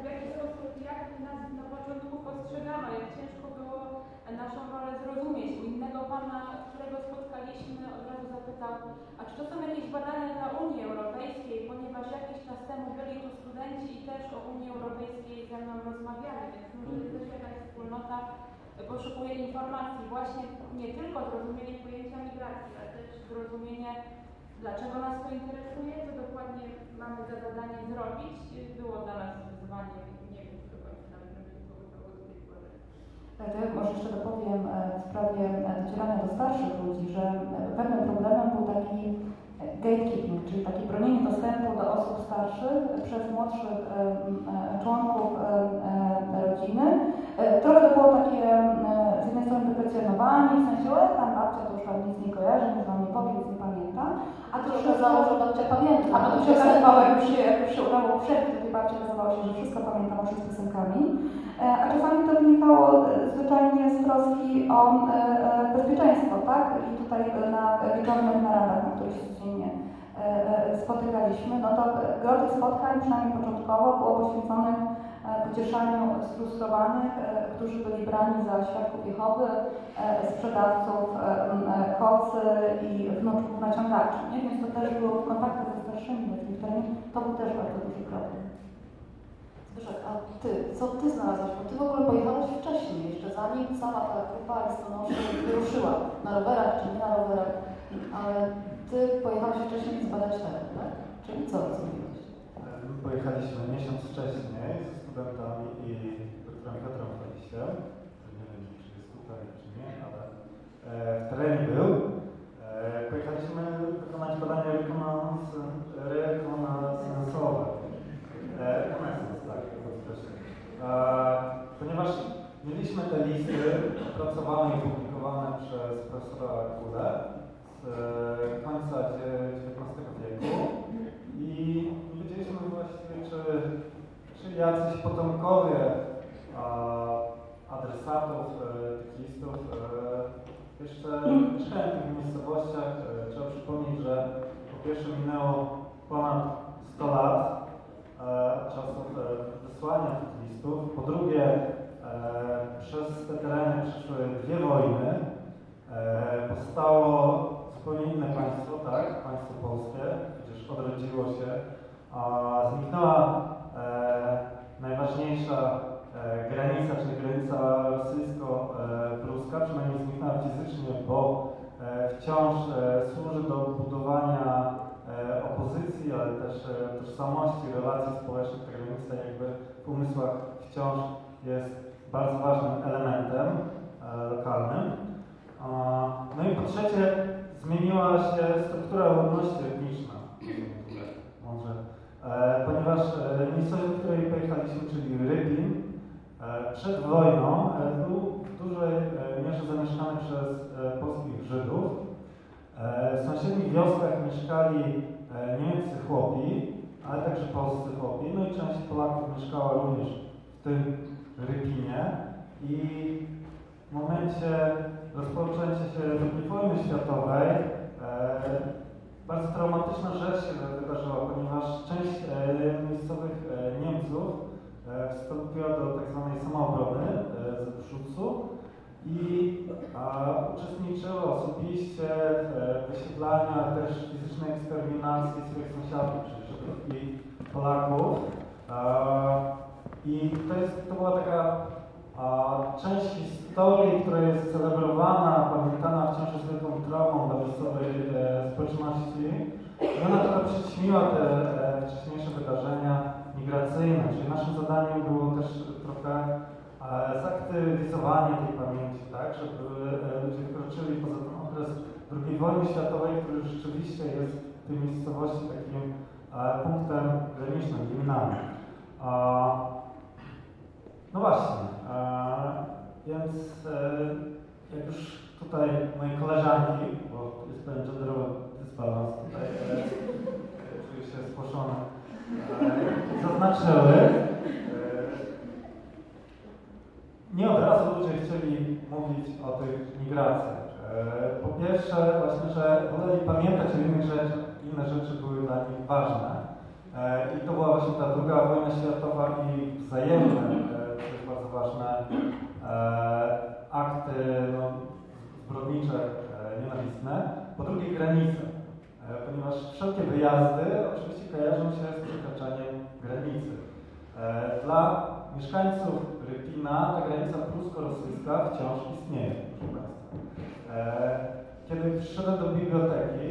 w jaki sposób, jak nas na początku postrzegano, jak ciężko było naszą rolę zrozumieć. Innego pana, którego spotkaliśmy, od razu zapytał, a czy to są jakieś badania dla Unii Europejskiej, ponieważ jakiś czas temu byli tu studenci i też o Unii Europejskiej ze mną rozmawiali, więc może jest też jakaś wspólnota poszukuje informacji, właśnie nie tylko zrozumienie pojęcia migracji, ale też zrozumienie, dlaczego nas to interesuje, co dokładnie mamy za zadanie zrobić, było dla nas wyzwaniem nie wiem do końca nawet będzie to do tej pory.
Tak, to ja może jeszcze dopowiem e, w sprawie e, docierania do starszych ludzi, że e, pewnym problemem był taki gatekeeping, czyli takie bronienie dostępu do osób starszych przez młodszych e, członków e, rodziny. E, Trochę to było takie z jednej strony deprecjonowanie, w sensie, o tam babcia to już nic nie kojarzy, nic wam nie powie, nic nie pamięta.
A to się okazało, że babcia pamięta.
A potem się okazywało, jak już się, jak już się udało przebić do tej babci, okazało się, że wszystko pamiętam o wszystkich piosenkami. E, A czasami to wynikało e, zwyczajnie z troski o e, bezpieczeństwo, tak? I tutaj na wieczornych naradach, na których się codziennie spotykaliśmy, no to gro spotkań, przynajmniej początkowo, było poświęconych pocieszaniu sfrustrowanych, którzy byli brani za świadków Jehowy, sprzedawców kocy i wnuczków naciągaczy. Nie? Więc to też było w kontaktach ze starszymi ludźmi, to był też bardzo duży problem.
A ty, co ty znalazłaś? Bo ty w ogóle pojechałeś wcześniej, jeszcze zanim cała ta grupa listonoszy wyruszyła na rowerach czy nie na rowerach, ale ty pojechałeś wcześniej zbadać teren, tak? Czyli co zrobiłeś?
My pojechaliśmy miesiąc wcześniej ze studentami i doktorem Piotrem Felisiem, nie wiem, czy jest tutaj, czy nie, ale e, w terenie był. E, pojechaliśmy wykonać badania rekonans, rekonansowe. E, rekonesans, tak, to określenie. E, ponieważ mieliśmy te listy opracowane i publikowane przez profesora Kulę z e, końca XIX wieku i wiedzieliśmy właściwie, czy, czy jacyś potomkowie adresatów e, tych listów e, jeszcze mieszkają w tych miejscowościach. E, trzeba przypomnieć, że po pierwsze minęło ponad 100 lat e, czasów e, wysłania tych listów. Po drugie, e, przez te tereny przeszły dwie wojny. E, powstało zupełnie inne państwo, tak? Państwo polskie, przecież odrodziło się. Zniknęła e, najważniejsza e, granica, czyli granica rosyjsko-pruska, przynajmniej zniknęła fizycznie, bo e, wciąż e, służy do budowania e, opozycji, ale też e, tożsamości, relacji społecznych. Ta granica jakby w umysłach wciąż jest bardzo ważnym elementem e, lokalnym. No i po trzecie, zmieniła się struktura ludności etniczna. Może. E, ponieważ miejscowość, do której pojechaliśmy, czyli Rybin, przed wojną był w dużej mierze zamieszkany przez polskich Żydów. E, w sąsiednich wioskach mieszkali e, niemieccy chłopi, ale także polscy chłopi, no i część Polaków mieszkała również w tym Rybinie. I w momencie rozpoczęcia się II wojny światowej e, bardzo traumatyczna rzecz się wydarzyła, ponieważ część e, miejscowych e, Niemców e, wstąpiła do tzw. samoobrony e, z Szucu i a, uczestniczyła osobiście w e, wysiedlaniach, też fizycznej eksterminacji swoich sąsiadów, czyli Żydów Polaków. E, I to, jest, to była taka a część historii, która jest celebrowana, pamiętana wciąż z wielką traumą dla miejscowej e, społeczności, i ona trochę przyćmiła te e, wcześniejsze wydarzenia migracyjne, czyli naszym zadaniem było też trochę zaktywizowanie tej pamięci, tak, żeby e, ludzie wkroczyli poza ten okres II wojny światowej, który rzeczywiście jest w tej miejscowości takim e, punktem granicznym. A, no właśnie, e, więc e, jak już tutaj moje koleżanki, bo jest pewien genderowy dysbalans tutaj, e, e, czuję się spłoszony, e, zaznaczyły, e, nie od razu ludzie chcieli mówić o tych migracjach. E, po pierwsze właśnie, że woleli pamiętać o innych rzeczach, inne rzeczy były dla nich ważne. E, I to była właśnie ta druga wojna światowa i wzajemne, e, jest bardzo ważne, akty no, zbrodnicze, nienawistne. Po drugie granice, ponieważ wszelkie wyjazdy oczywiście kojarzą się z przekraczaniem granicy. Dla mieszkańców Rypina ta granica prusko-rosyjska wciąż istnieje, proszę Państwa. E, kiedy przyszedłem do biblioteki,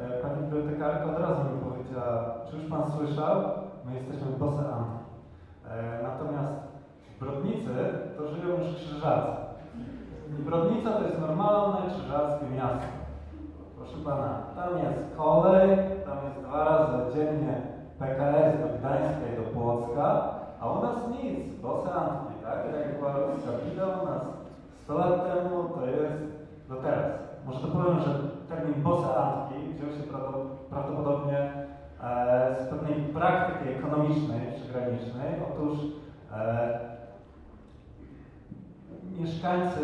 e, pani bibliotekarka od razu mi powiedziała, czy już pan słyszał, my jesteśmy Bose Anty. E, natomiast Brodnicy to żyją już krzyżacy. I Brodnica to jest normalne krzyżackie miasto. Proszę pana, tam jest kolej, tam jest dwa razy dziennie PKS do Gdańska i do Płocka, a u nas nic, Bose Antki, tak? Jak była ruska bida u nas 100 lat temu, to jest do teraz. Może to powiem, że termin Bose Antki wziął się prawdo- prawdopodobnie e, z pewnej praktyki ekonomicznej przygranicznej. Otóż e, mieszkańcy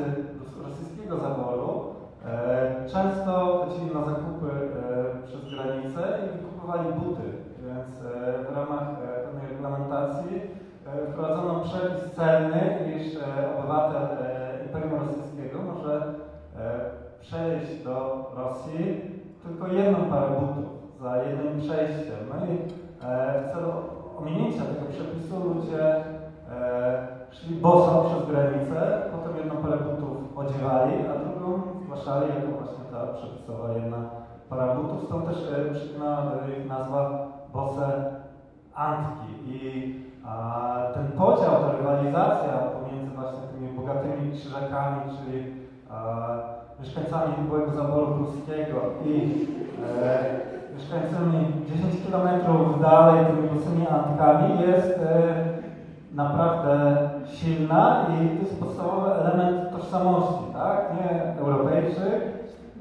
rosyjskiego zaboru e, często chodzili na zakupy e, przez granicę i kupowali buty, więc e, w ramach pewnej reglamentacji wprowadzono przepis celny, iż e, obywatel e, Imperium Rosyjskiego może e, przejść do Rosji tylko jedną parę butów za jednym przejściem. No i e, w celu ominięcia tego przepisu ludzie e, szli boso przez granicę, potem jedną parę butów odziewali, a drugą zgłaszali jako właśnie ta przepisowa jedna para butów. Stąd też e, przyczyna do ich nazwa Bose Antki. I a, ten podział, ta rywalizacja pomiędzy właśnie tymi bogatymi krzyżakami, czyli mieszkańcami byłego zaboru pruskiego i e, mieszkańcami 10 km dalej, tymi bosymi Antkami jest e, naprawdę silna i to jest podstawowy element tożsamości, tak? Nie Europejczyk,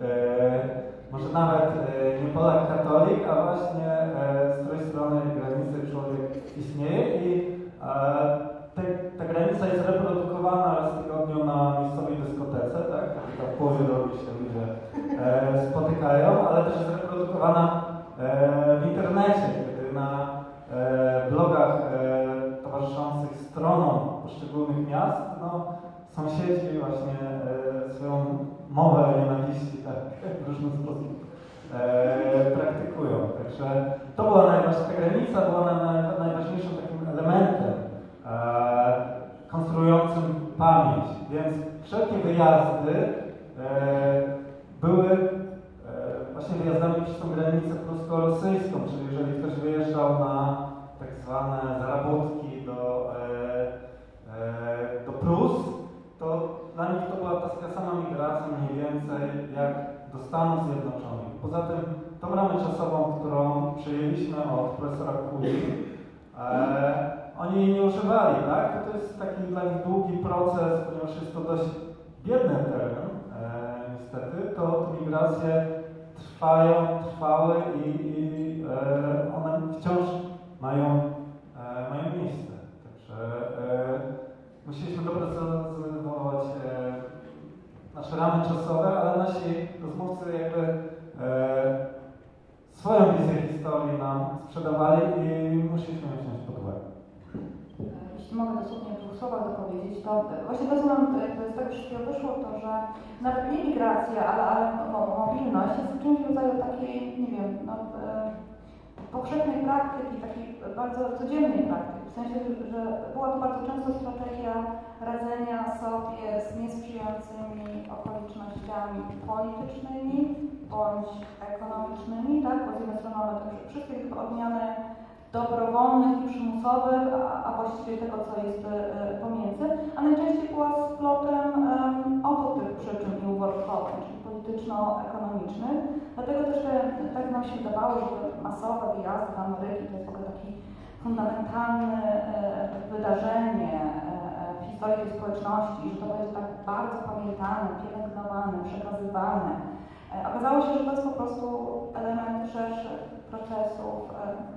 e, może nawet e, nie Polak katolik, a właśnie e, z której strony granicy człowiek istnieje i e, te, ta granica jest reprodukowana raz w tygodniu na miejscowej dyskotece, tak? Tam w połowie się ludzie spotykają, ale też jest reprodukowana w internecie, kiedy na blogach towarzyszących stronom poszczególnych miast, no, sąsiedzi właśnie Także to była najważniejsza, ta granica była na, na, najważniejszym takim elementem e, konstruującym pamięć. Więc wszelkie wyjazdy e, były e, właśnie wyjazdami przez tą granicę prusko-rosyjską, czyli jeżeli ktoś wyjeżdżał na tak zwane zarabotki do, e, e, do Prus, to dla nich to była taka sama migracja mniej więcej jak do Stanów Zjednoczonych. Poza czasową, którą przyjęliśmy od profesora Kuli, e, oni jej nie używali, tak? To jest taki dla nich długi proces, ponieważ jest to dość biedny teren, e, niestety, to te migracje trwają, trwały i, i e, one wciąż mają, e, mają miejsce. Także e, musieliśmy doprecyzować e, nasze ramy czasowe, ale nasi rozmówcy jakby e, swoją wizję historii nam sprzedawali i musieliśmy ją wziąć pod uwagę.
Jeśli mogę dosłownie w dwóch słowach dopowiedzieć, to właśnie to, co nam z tego wszystkiego wyszło, to że nawet nie migracja, ale, ale mo- mobilność jest czymś rodzaju takiej, nie wiem, no, e, powszechnej praktyki, takiej bardzo codziennej praktyki. W sensie, że była to bardzo często strategia radzenia sobie z niesprzyjającymi okolicznościami politycznymi bądź ekonomicznymi, tak? Bo z jednej strony mamy te wszystkie odmiany dobrowolnych i przymusowych, a, a właściwie tego, co jest e, pomiędzy, a najczęściej była splotem um, obu tych przyczyn i uwarunkowań, czyli polityczno-ekonomicznych. Dlatego też te, tak nam się wydawało, że masowe wyjazdy do Ameryki to jest w ogóle takie fundamentalne e, wydarzenie e, e, w historii tej społeczności, że to będzie tak bardzo pamiętane, pielęgnowane, przekazywane. Okazało się, że to jest po prostu element szerszych procesów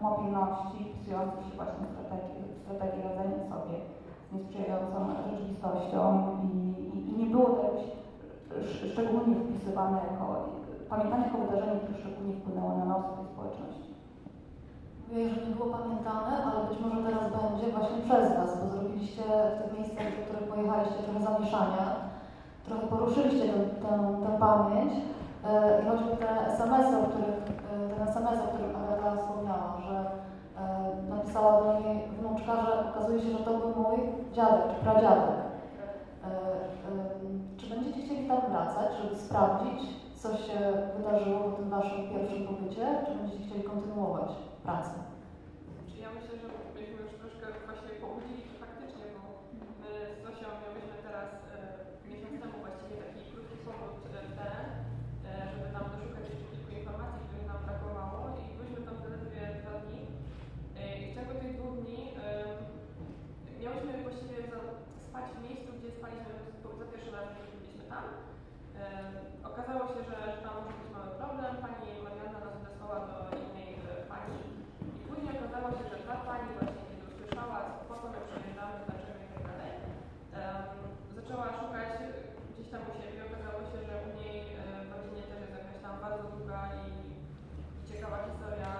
mobilności wpisujących się właśnie w strategię, radzenia sobie z niesprzyjającą rzeczywistością i, i, i nie było to jakoś szczególnie wpisywane jako, pamiętane jako wydarzenie, które szczególnie wpłynęło na los tej społeczności.
Mówię, że nie było pamiętane, ale być może teraz będzie właśnie przez Was, bo zrobiliście w tych miejscach, do których pojechaliście trochę zamieszania, trochę poruszyliście tę, tę, tę pamięć e, i choćby te SMS-y, o których, e, ten SMS, o którym Agata wspomniała, że e, napisała do niej wnuczka, że okazuje się, że to był mój dziadek czy pradziadek. E, e, będziecie chcieli tam wracać, żeby sprawdzić, coś się wydarzyło po tym Waszym pierwszym pobycie, czy będziecie chcieli kontynuować pracę?
Czy ja myślę, że myśmy już troszkę właśnie pobudzili faktycznie, bo my z Zosią miałyśmy teraz e, miesiąc temu właściwie taki krótki powrót e, w e, żeby tam doszukać jeszcze kilku informacji, których nam brakowało i byliśmy tam zaledwie dwa dni. E, I w ciągu tych dwóch dni e, miałyśmy właściwie spać w miejscu, gdzie spaliśmy za pierwszy raz, tam. Okazało się, że, tam może być mały problem. Pani Marianna nas odesłała do innej e, pani i później okazało się, że ta pani właśnie kiedy usłyszała, po co my przyjeżdżamy, dlaczego i tak dalej, zaczęła szukać e, gdzieś tam u siebie. Okazało się, że u niej e, w rodzinie też jest jakaś tam bardzo długa i ciekawa historia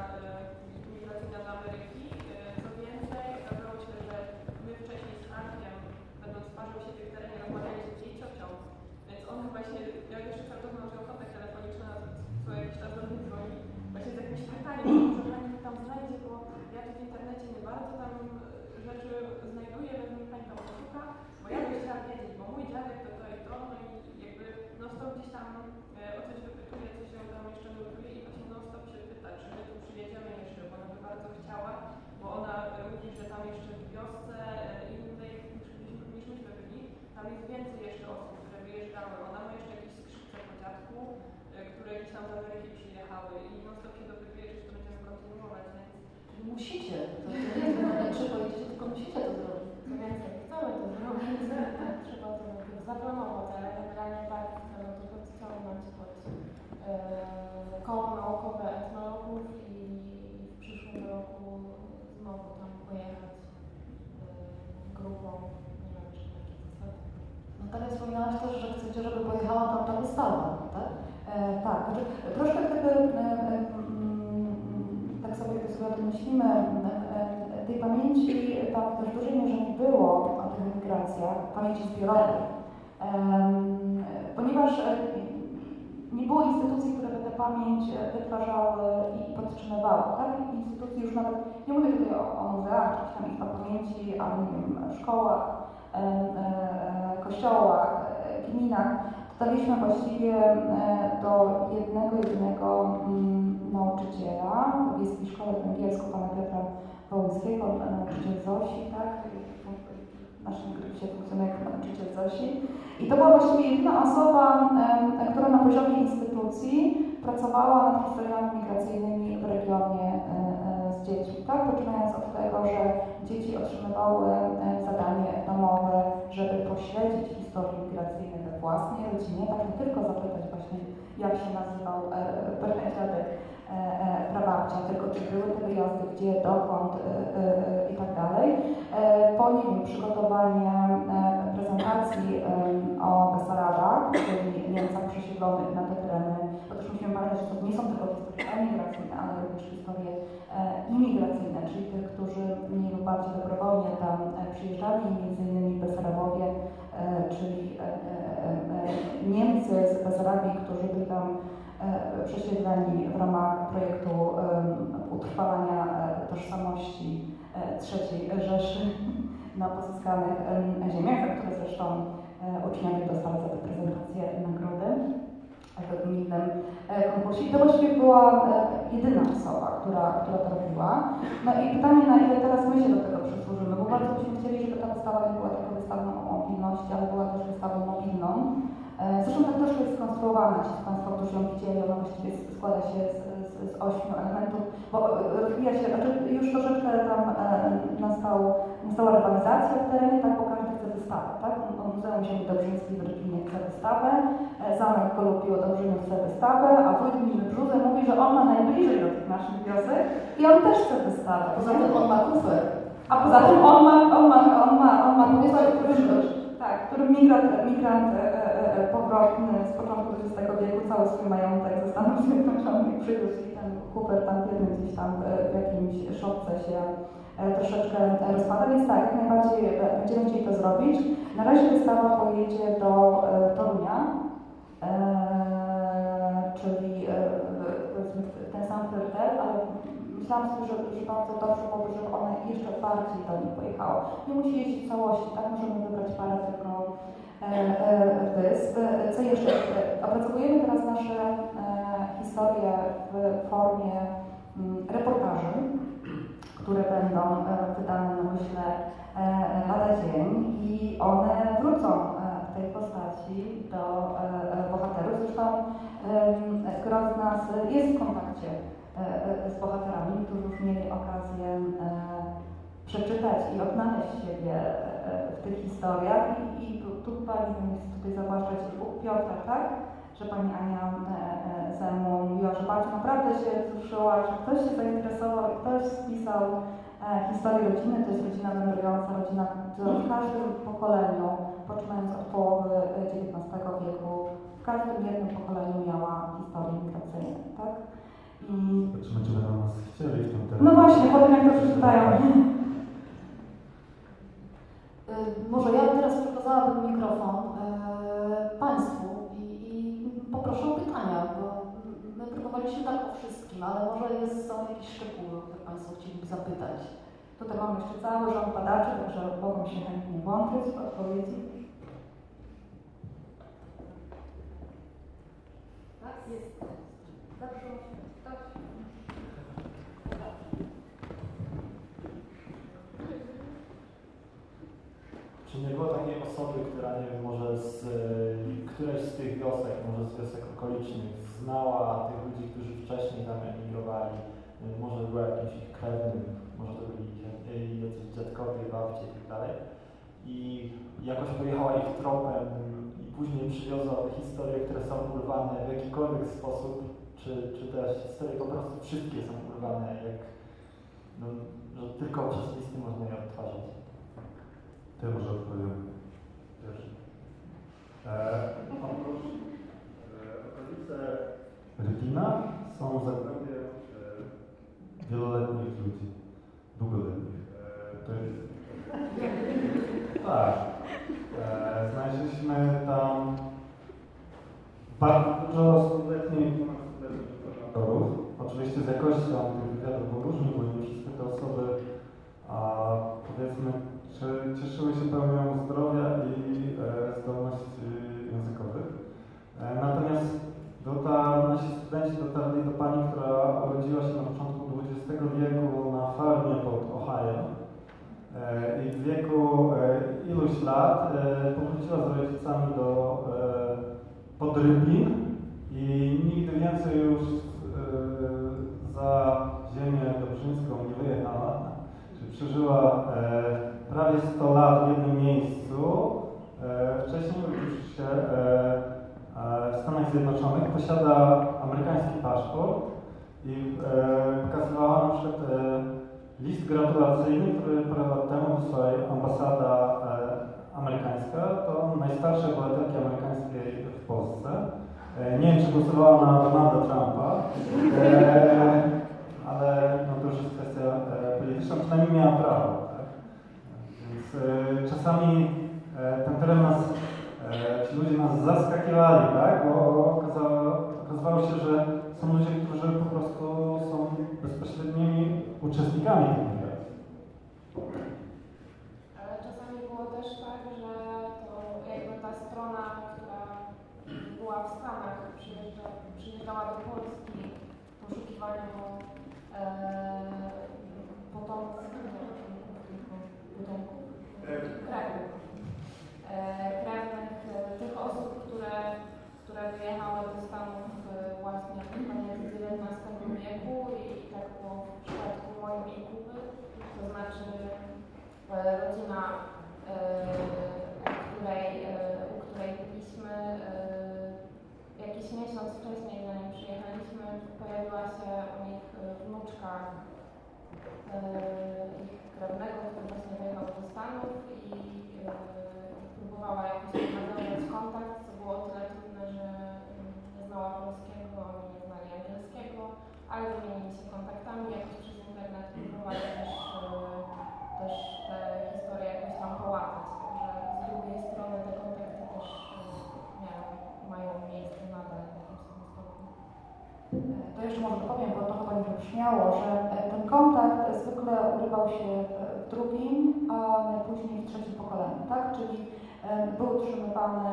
migracyjna do Ameryki. E, Co więcej, okazało się, że my wcześniej z Frankiem, będąc w parze u siebie w terenie, rozmawialiśmy z jej ciocią, więc on właśnie, ja jeszcze cały czas mam że kontakt telefoniczny, na co jakiś czas do mnie dzwoni, właśnie z jakimś pytaniem, może pani tam znajdzie, bo ja tu w internecie nie bardzo tam e, rzeczy znajduję, pewnie mi pani tam poszuka, bo ja bym chciała wiedzieć, bo mój dziadek to to i to, no i jakby non stop gdzieś tam e, o coś wypytuje, coś ją tam jeszcze notuje i właśnie non stop się pyta, czy my tu przyjedziemy jeszcze, bo ona by bardzo chciała, bo ona e, mówi, że tam jeszcze w wiosce e, innej niż, niż, niż myśmy byli, tam jest więcej jeszcze osób, Ona ma jeszcze jakieś skrzypce po dziadku, e, które gdzieś tam z Ameryki przyjechały i non stop się dopytuje, czy to będziemy kontynuować, więc
musicie, to, to nie pytanie, czy pojedziecie, tylko musicie to zrobić.
Co więcej, chcemy to zrobić, trzeba to najpierw zaplanować, ale generalnie tak, chcemy tylko wciągnąć pod e, koło naukowe etnologów i w przyszłym roku znowu tam pojechać e, grupą, nie wiem jeszcze na jakie zasady.
Natalia wspominałaś też, że chcecie, żeby pojechała tam ta wystawa, tak?
E, tak, znaczy, troszkę gdyby e, e, mm, tak sobie, sobie o tym myślimy, e, e, tej pamięci tam też dużej mierze nie było o tych migracjach, pamięci zbiorowej, Em, ponieważ e, nie było instytucji, które by tę pamięć e, wytwarzały i podtrzymywały. Tak? Instytucji już nawet, nie mówię tutaj o, o muzeach, czy tam pamięci, ale nie wiem, szkołach, e, e, kościołach, e, gminach. Dostaliśmy właściwie e, do jednego, jedynego mm, nauczyciela w Wiejskiej Szkole Węgierskiej, pana Piotra Wołyskiego, nauczyciel Zosi, tak? W naszym grupie funkcjonuje nauczyciel Zosi. I to była właściwie jedyna osoba, która na poziomie instytucji pracowała nad historiami migracyjnymi w regionie e, e, z dziećmi, tak? Poczynając od tego, że dzieci otrzymywały e, zadanie domowe, żeby pośledzić historię migracyjną we własnej rodzinie, tak nie tylko zapytać właśnie, jak się nazywał e, dziadek, e, e, prababcia, tylko czy były te wyjazdy, gdzie, dokąd e, e, i tak dalej. Po wiem, przygotowanie prezentacji o Besaradach, czyli Niemcach przesiedlonych na te tereny, bo też musimy pamiętać, że to nie są tylko emigracyjne, ale również historie imigracyjne, czyli tych, którzy mniej lub bardziej dobrowolnie tam e, przyjeżdżali, między innymi Besarabowie, e, czyli e, Niemcy z Besarabii, którzy byli tam przesiedleni w ramach projektu utrwalania tożsamości III Rzeszy na pozyskanych em, ziemiach, które zresztą uczniowie dostali za tę prezentację nagrody w gminnym e, konkursie. I to właściwie była e, jedyna osoba, która, która to robiła. No i pytanie, na ile teraz my się do tego przysłużymy, bo bardzo byśmy chcieli, żeby ta wystawa nie była tylko wystawą o mobilności, ale była też wystawą mobilną. E, Zresztą tak troszkę jest skonstruowana, ci z Państwa, którzy ją widzieli, ona właściwie składa się z, z, z ośmiu elementów, bo e, rozwija się, znaczy już troszeczkę tam nastał, nastała rywalizacja w terenie, tak, chce wystawę, tak? Muzeum Ziemi Dobrzyńskiej w Rykinie chce wystawę, e, Zamek Kolubiu Dobrzyniu chce wystawę, a wójt gminy mówi, że on ma najbliżej do tych naszych wiosek i on też chce wystawę.
Poza tym on ma kufer.
A poza tym on ma, on ma, on ma, on ma kufer, który, tak, który migrant, migrant e, e, e, powrotny z początku XX wieku cały swój majątek ze Stanów Zjednoczonych przywiózł i ten kuper tam biedny gdzieś tam w, jakimś szopce się troszeczkę rozpada, więc tak, jak najbardziej e, będziemy chcieli to zrobić. Na razie wystawa pojedzie do e, Torunia, e, czyli e, ten sam priorytet, ale myślałam sobie, że, że bardzo dobrze byłoby, żeby ona jeszcze bardziej do nich pojechała. Nie musi jeździć w całości, tak? Możemy wybrać parę tylko, wysp. Co jeszcze? Opracowujemy teraz nasze historie w formie mm, reportaży, które będą wydane, no myślę, lada dzień i one wrócą w tej postaci do bohaterów. Zresztą gro z nas jest w kontakcie z bohaterami, którzy mieli okazję przeczytać i odnaleźć siebie w tych historiach. I, tu, tu pani tutaj zauważyć u Piotra, tak? Że pani Ania ze mną mówiła, że bardzo naprawdę się wzruszyła, że ktoś się zainteresował i ktoś spisał historię rodziny. To jest rodzina wędrująca, rodzina, która w każdym pokoleniu, poczynając od połowy XIX wieku, w każdym jednym pokoleniu miała historię migracyjną, tak?
I... Zobaczymy, czy będą nas chcieli w tym terenie.
No właśnie, potem jak to przeczytają.
Y, może ja teraz przekazałabym mikrofon y, Państwu poproszę o pytania, bo my próbowaliśmy tak o wszystkim, ale może jest, są jakieś szczegóły, które Państwo chcieliby zapytać.
Tutaj mamy jeszcze cały rząd badaczy, także mogą się chętnie włączyć w odpowiedzi.
Tak, jest. Dobrze, ktoś.
Czy nie było takiej osoby, która, nie wiem, może z którejś z tych wiosek, może z wiosek okolicznych, znała tych ludzi, którzy wcześniej tam emigrowali, może była jakimś ich krewnym, może to byli jacyś dziadkowie, babcie i tak dalej, i jakoś pojechała ich tropem i później przywiozła te historie, które są urwane w jakikolwiek sposób, czy, czy te historie po prostu wszystkie są urwane, jak, no, że tylko przez listy można je odtwarzać.
Ty może odpowiem pierwszy. E, otóż e, okolice Rydina są zagłębiem e, wieloletnich ludzi, długoletnich. To jest... Tak. Znaleźliśmy tam bardzo dużo stuletnich informatorów. Oczywiście z jakością tych wywiadów było różnie, bo nie wszystkie te osoby, a powiedzmy, czy cieszyły się pełnią zdrowia i e, zdolności językowych. E, natomiast dotar, nasi studenci dotarli do pani, która urodziła się na początku XX wieku na farmie pod Ohio e, i w wieku e, iluś lat e, powróciła z rodzicami do e, Podrybin i nigdy więcej już e, za ziemię dobrzyńską nie wyjechała. Czyli przeżyła e, prawie 100 lat w jednym miejscu. E, wcześniej urodził się e, w Stanach Zjednoczonych, posiada amerykański paszport i pokazywała na przykład list gratulacyjny, który parę lat temu wysłała ambasada amerykańska. To najstarsza bohaterki amerykańskiej w Polsce. Nie wiem, czy głosowała na Donalda Trumpa, ale no to już jest kwestia polityczna, przynajmniej miała prawo. E, czasami e, ten teren nas, e, ci ludzie nas zaskakiwali, tak? Bo okazało, okazywało się, że są ludzie, którzy po prostu są bezpośrednimi uczestnikami tej migracji.
Ale czasami było też tak, że to jakby ta strona, która była w Stanach, przyjeżdża, przyjeżdżała do Polski w poszukiwaniu e, potomków, potomków krewnych. Krewnych tych osób, które, które wyjechały do Stanów e, właśnie pod koniec XIX wieku i tak było w przypadku moim i Kuby, to znaczy e, rodzina, e, której, u której byliśmy jakiś miesiąc wcześniej, zanim przyjechaliśmy, pojawiła się u nich wnuczka ich krewnego, który właśnie wyjechał do Stanów i e, próbowała jakoś nawiązać kontakt, co było tyle trudne, że nie znała polskiego, oni nie znali angielskiego, ale wymienili się kontaktami, jakoś przez internet próbowali też, e, też te historie jakoś tam połapać. Także z drugiej strony te kontakty też e, mają miejsce nadal w jakimś tam stopniu.
To jeszcze może powiem, bo to chyba nie wybrzmiało, że ten kontakt zwykle urywał się w drugim, a najpóźniej w trzecim pokoleniu, tak? Czyli e, były utrzymywane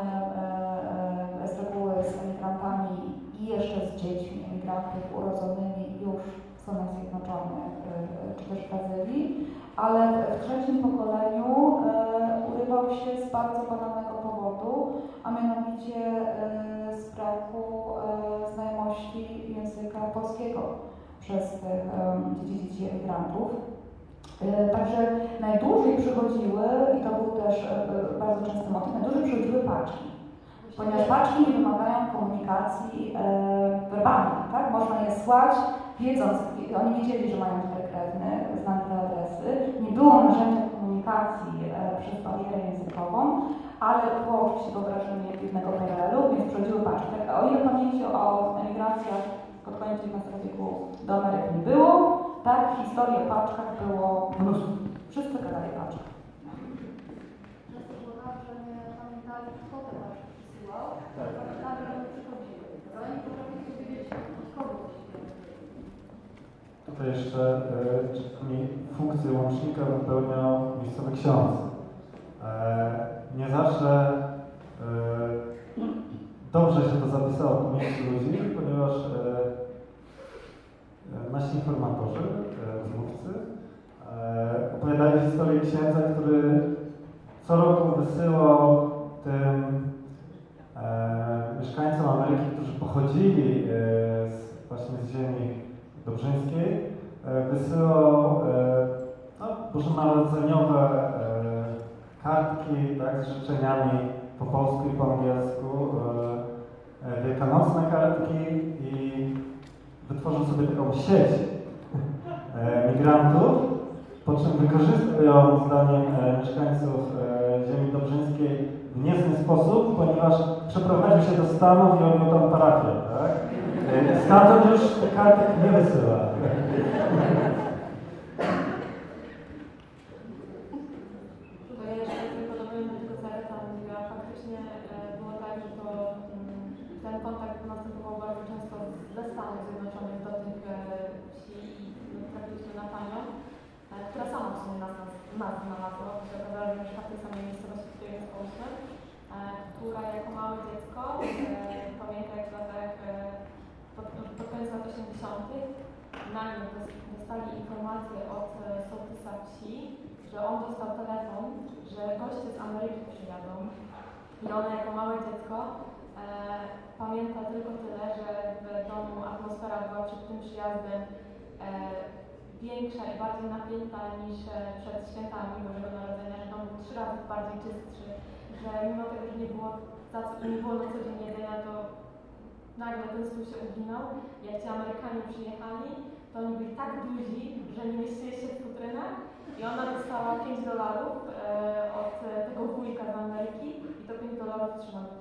e, e, z reguły z emigrantami i jeszcze z dziećmi emigrantów urodzonymi już w Stanach Zjednoczonych e, czy też Brazylii, ale w trzecim pokoleniu e, urywał się z bardzo banalnego powodu, a mianowicie e, z braku e, znajomości języka polskiego przez tych dzieci, emigrantów. E, Także najdłużej przychodziły, i to był też e, bardzo częsty motyw, najdłużej przychodziły paczki. Ponieważ paczki nie wymagają komunikacji werbalnej, tak? Można je słać, wiedząc, oni wiedzieli, że mają tutaj krewny, znane te adresy. Nie było narzędzia komunikacji przez barierę językową, ale było oczywiście wyobrażenie jednego PRL-u, więc przychodziły paczki. O ile pamięci o emigracjach pod koniec XIX wieku do Ameryki nie było, tak, historii o paczkach było mnóstwo. Wszyscy gadali
paczki.
Tutaj jeszcze czasami funkcję łącznika wypełniał miejscowy ksiądz. E, nie zawsze e, dobrze się to zapisało w pamięci ludzi, ponieważ e, nasi informatorzy, rozmówcy, opowiadali historię księdza, który co roku wysyłał tym mieszkańcom Ameryki, którzy pochodzili z, właśnie z ziemi dobrzyńskiej, wysyłał no, bożonarodzeniowe kartki tak, z życzeniami po polsku i po angielsku, e, e, wielkanocne kartki i wytworzył sobie taką sieć e, migrantów, po czym wykorzystał ją zdaniem mieszkańców ziemi dobrzyńskiej w niezły sposób, ponieważ przeprowadził się do Stanów i odniósł tam parafię, tak? Stamtąd już kartek nie wysyła.
Tutaj jeszcze tylko dowiem do tego, co Areta mówiła. Faktycznie e, było tak, że to, mm, ten kontakt następował bardzo często ze Stanów Zjednoczonych do tych e, wsi i no, trafiliśmy na panią, e, która sama w sumie nas, nas, znalazła, bo się okazało, że mieszka w tej samej miejscowości, w której Polsce, e, która jako małe dziecko, pamięta jak w latach, pod, pod koniec lat 80. nagle dos- dostali informację od sołtysa wsi, że on dostał telefon, że goście z Ameryki przyjadą i ona jako małe dziecko pamięta tylko tyle, że w domu atmosfera była przed tym przyjazdem e, większa i bardziej napięta niż e, przed świętami Bożego Narodzenia, że dom był trzy razy bardziej czystszy, że mimo tego, że nie było, za nie było na co dzień jedzenia, to nagle ten stół się uginął. Jak ci Amerykanie przyjechali, to oni byli tak duzi, że nie mieścili się w futrynach i ona dostała 5 dolarów e, od tego wujka z Ameryki i to 5 dolarów trzyma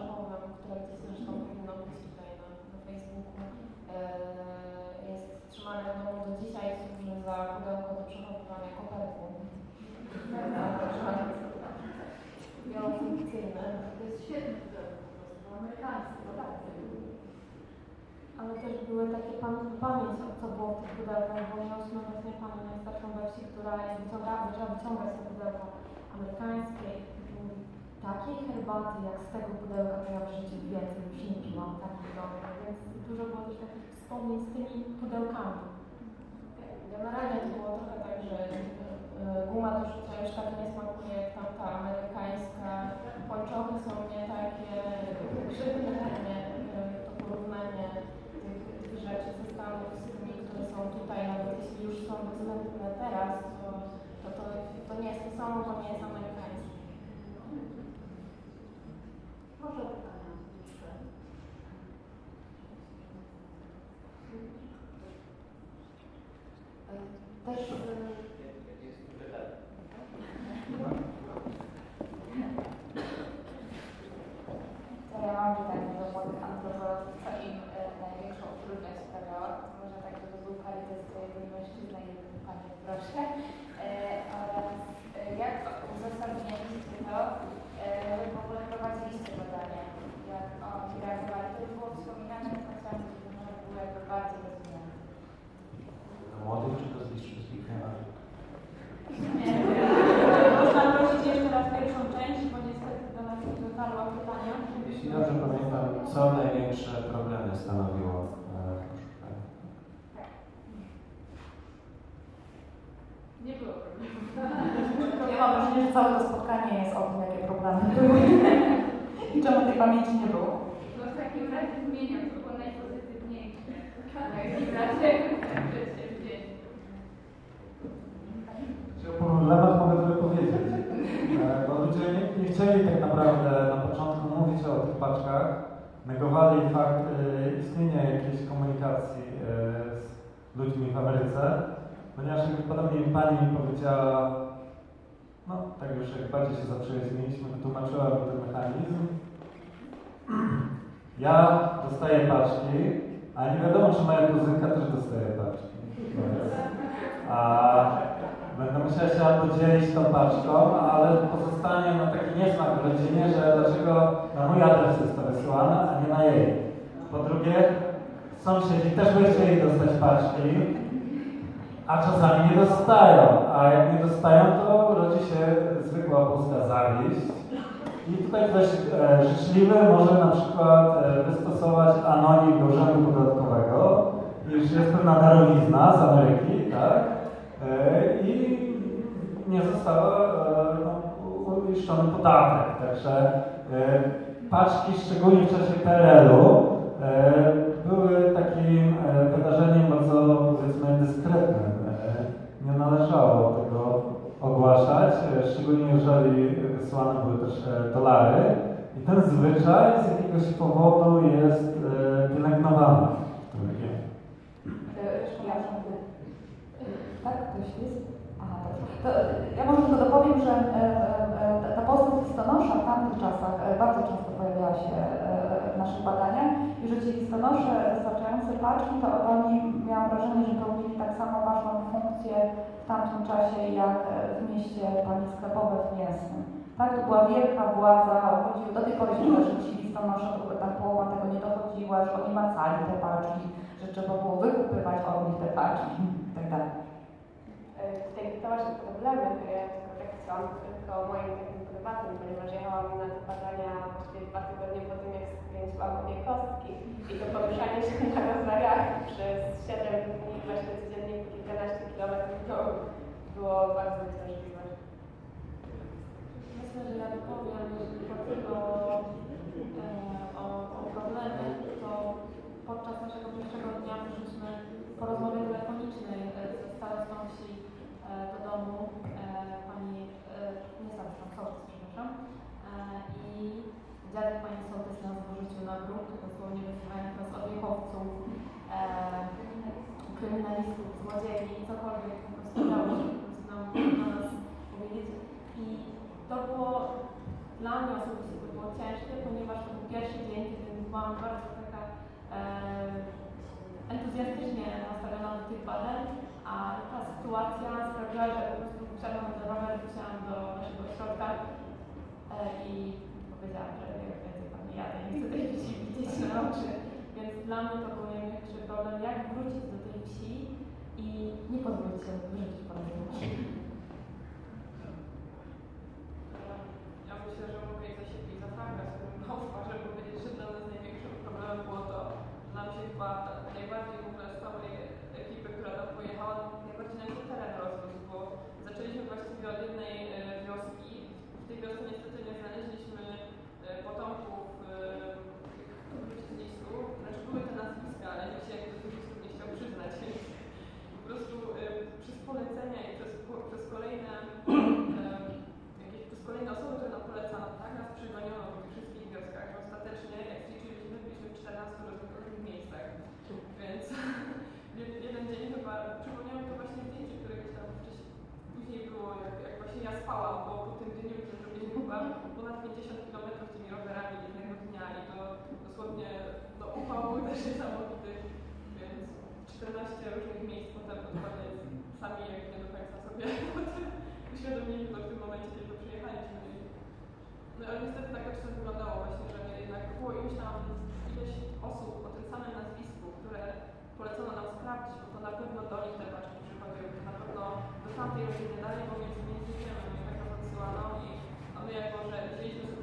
dzisiaj służy za pudełko do przechowywania kopertu. Wielofunkcyjne.
To jest świetny pudełko po prostu, amerykański, to tak.
Ale też były takie pam- pamięć, o co było w tych pudełkach, bo miałyśmy właśnie panią najstarszą we wsi, która jak wyciągała, zaczęła wyciągać te pudełka amerykańskie i mówi, takiej herbaty jak z tego pudełka to ja w życiu więcej już nie piłam takich dobrych, więc dużo było też takich wspomnień z tymi pudełkami. Generalnie to było trochę tak, że e, guma to już, to już tak nie smakuje jak tamta amerykańska, pończochy są nie takie grzybne, nie, e, to porównanie tych, rzeczy ze Stanów z tymi, które są tutaj, nawet jeśli już są dostępne teraz, to, to, to, to nie jest to samo, bo nie jest amerykańskie.
Proszę o pytania jeszcze.
E, Też e, To ja mam pytanie do młodych antropologów, co im e, największą trudność sprawiało.
może tak, żeby był parytet, to jeden mężczyzna i jeden panie, proszę. E, oraz e, jak uzasadnialiście to, e, że w ogóle prowadziliście badania, jak oni reagowali. To już było wspominane, natomiast to może było jakby bardziej rozumiane.
Młodych czy to z wszystkich chemiarzy?
Można prosić jeszcze raz pierwszą część, bo niestety do nas nie dotarła pytania.
Jeśli dobrze pamiętam, co największe problemy stanowiło e, w poszukiwaniu?
Nie było problemu.
Ja mam wrażenie, że całe to spotkanie jest o tym, jakie problemy były i czemu tej pamięci nie było.
No w takim razie zmieniam, to było najpozytywniejsze. Dlaczego
O problemach mogę trochę powiedzieć. E, Bo ludzie nie, nie chcieli tak naprawdę na początku mówić o tych paczkach. Negowali fakt e, istnienia jakiejś komunikacji e, z ludźmi w Ameryce, ponieważ jakby podobnie mi pani powiedziała, no tak już jak bardziej się zaprzyjaźniliśmy, wytłumaczyła mi ten mechanizm. Ja dostaję paczki, a nie wiadomo, czy moja kuzynka też dostaje paczki. A będę musiał się albo dzielić tą paczką, ale pozostanie no, taki niesmak w rodzinie, że dlaczego na mój adres jest to wysłane, a nie na jej. Po drugie, sąsiedzi też by chcieli dostać paczki, a czasami nie dostają. A jak nie dostają, to rodzi się zwykła polska zawiść. I tutaj ktoś e, życzliwy może na przykład e, wystosować anonim do urzędu podatkowego, iż jest pewna darowizna z Ameryki, tak? E, I nie została e, no, uiszczony podatek. Także e, paczki, szczególnie w czasie PRL-u, e, były takim e, wydarzeniem bardzo, powiedzmy, dyskretnym. E, nie należało tego ogłaszać, e, szczególnie jeżeli wysyłane były też dolary. I ten zwyczaj z jakiegoś powodu jest pielęgnowany w.
Ja tak, ktoś jest? Aha. To ja może tylko dopowiem, że w tamtych czasach e, bardzo często pojawiała się e, w naszych badaniach i że ci listonosze dostarczający paczki, to oni, miałam wrażenie, że pełnili tak samo ważną funkcję w tamtym czasie, jak e, w mieście pani sklepowe w Mięsnym. Tak, to była wielka władza, chodziły, do tej pory się że ci listonosze, bo ta połowa tego nie dochodziła, że oni macali te paczki, że trzeba było wykupywać od nich te paczki i tak.
Tutaj pytałaś o problemy, to ja tylko tak chciałam tylko moim takim prywatnym, ponieważ jechałam na te badania właściwie dwa tygodnie po tym, jak skręciłam obie kostki i to poruszanie się na rowerach przez 7 dni, właśnie codziennie kilkanaście kilometrów, to było bardzo uciążliwe.
Myślę, że ja dopowiem, jeżeli chodzi o, e, o, o problemy, to podczas naszego pierwszego dnia przyszliśmy po rozmowie telefonicznej e, ze starostą wsi e, do domu e, pani, e, nie starostą, sołtys, przepraszam, e, i dziadek pani sołtys nas wyrzucił na grunt, dosłownie wzywając nas obiechowców, e, kryminalistów, złodziei, cokolwiek po prostu dało się po prostu nam, na nas powiedzieć. I to było dla mnie osobiście to było ciężkie, ponieważ to był pierwszy dzień, kiedy byłam bardzo taka e, entuzjastycznie nastawiona do tych badań, a ta sytuacja sprawiła, że po prostu wsiadłam do rower, wsiadłam do naszego środka e, i powiedziałam, że jak więcej tam nie jadę, nie chcę tej wsi widzieć na oczy. Więc dla mnie to był największy problem, jak wrócić do tej wsi i nie pozwolić się wyrzucić po.
Ja myślę, że mogę za siebie i za Franka, z powiedzieć, że dla nas największym problemem było to, że nam się chyba najbardziej w ogóle z całej ekipy, która tam pojechała, najbardziej nam się teren rozrósł, bo zaczęliśmy właściwie od jednej ale nikt się jakby nie chciał przyznać. Po prostu przez polecenia i przez, przez kolejne jakieś, przez kolejne osoby, które nam polecano, tak nas przygoniono w tych wszystkich wioskach. Ostatecznie, jak liczyliśmy, byliśmy w 14 różnych miejscach, więc jeden dzień chyba przypomniał mi to właśnie zdjęcie, które gdzieś tam wcześniej, później było, jak, jak właśnie ja spałam, bo po tym dniu, kiedy zrobiliśmy chyba ponad 50 km tymi rowerami jednego dnia i to dosłownie upał też niesamowity, więc 14 różnych miejsc potem dokładnie sami jak nie do końca sobie uświadomili to w tym momencie, kiedy przyjechaliśmy. No ale niestety tak to wyglądało właśnie, że jednak było ileś tam ileś osób o tym samym nazwisku, które polecono nam sprawdzić, bo to na pewno do nich te paczki przychodziły, to na pewno do tamtej rodziny dalej, bo między nimi nie wiemy, jak nas odsyłano i a my jako, że wzięliśmy sobie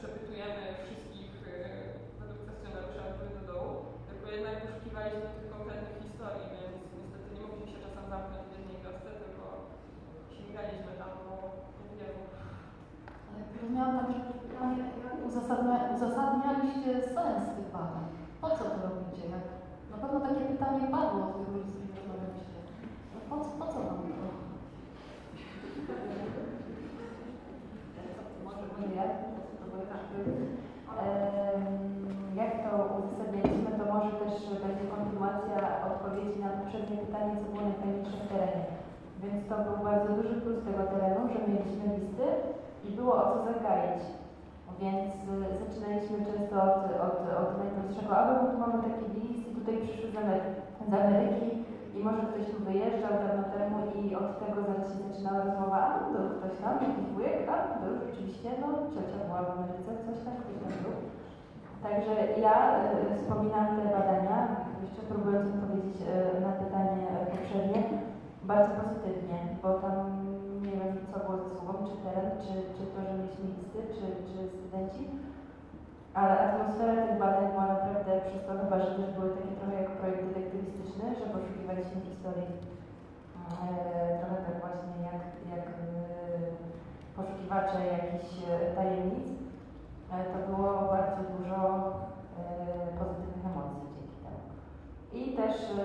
przepytujemy wszystkich e, według kwestionariusza od góry do dołu, tylko jednak poszukiwaliśmy tych konkretnych historii, więc niestety nie mogliśmy się czasem zamknąć w jednej wiosce, tylko sięgaliśmy tam po wielu.
Ale rozumiałam tam, że pytanie, jak uzasadnia, uzasadnialiście sens tych badań. Po co to robicie? Jak, na pewno takie pytanie padło od tych ludzi, z którymi rozmawialiście. No po, co- po co wam to?
Może, może ja? Tak. Jak to uzasadnialiśmy, to może też będzie kontynuacja odpowiedzi na poprzednie pytanie, co było najfajniejsze w terenie. Więc to był bardzo duży plus tego terenu, że mieliśmy listy i było o co zagaić. Więc y, zaczynaliśmy często od, od, od najprostszego, a bo mamy taki list i tutaj przyszły z Ameryki i może ktoś tu wyjeżdżał dawno temu i od tego zaraz się zaczynała rozmowa, a był ktoś tam, jakiś wujek, a był rzeczywiście, no ciocia była w Ameryce, coś tam, ktoś tam był. Także ja y, wspominam te badania, jeszcze próbując odpowiedzieć y, na pytanie y, poprzednie, bardzo pozytywnie, bo tam nie wiem co było zasługą, czy teren, czy, czy to, że mieliśmy listy, czy, czy studenci, ale atmosfera tych badań była naprawdę przez to chyba, że też były takie trochę jak projekt detektywistyczny, że poszukiwaliśmy historii e, trochę tak właśnie jak, jak e, poszukiwacze jakichś e, tajemnic. E, to było bardzo dużo e, pozytywnych emocji dzięki temu. I też e,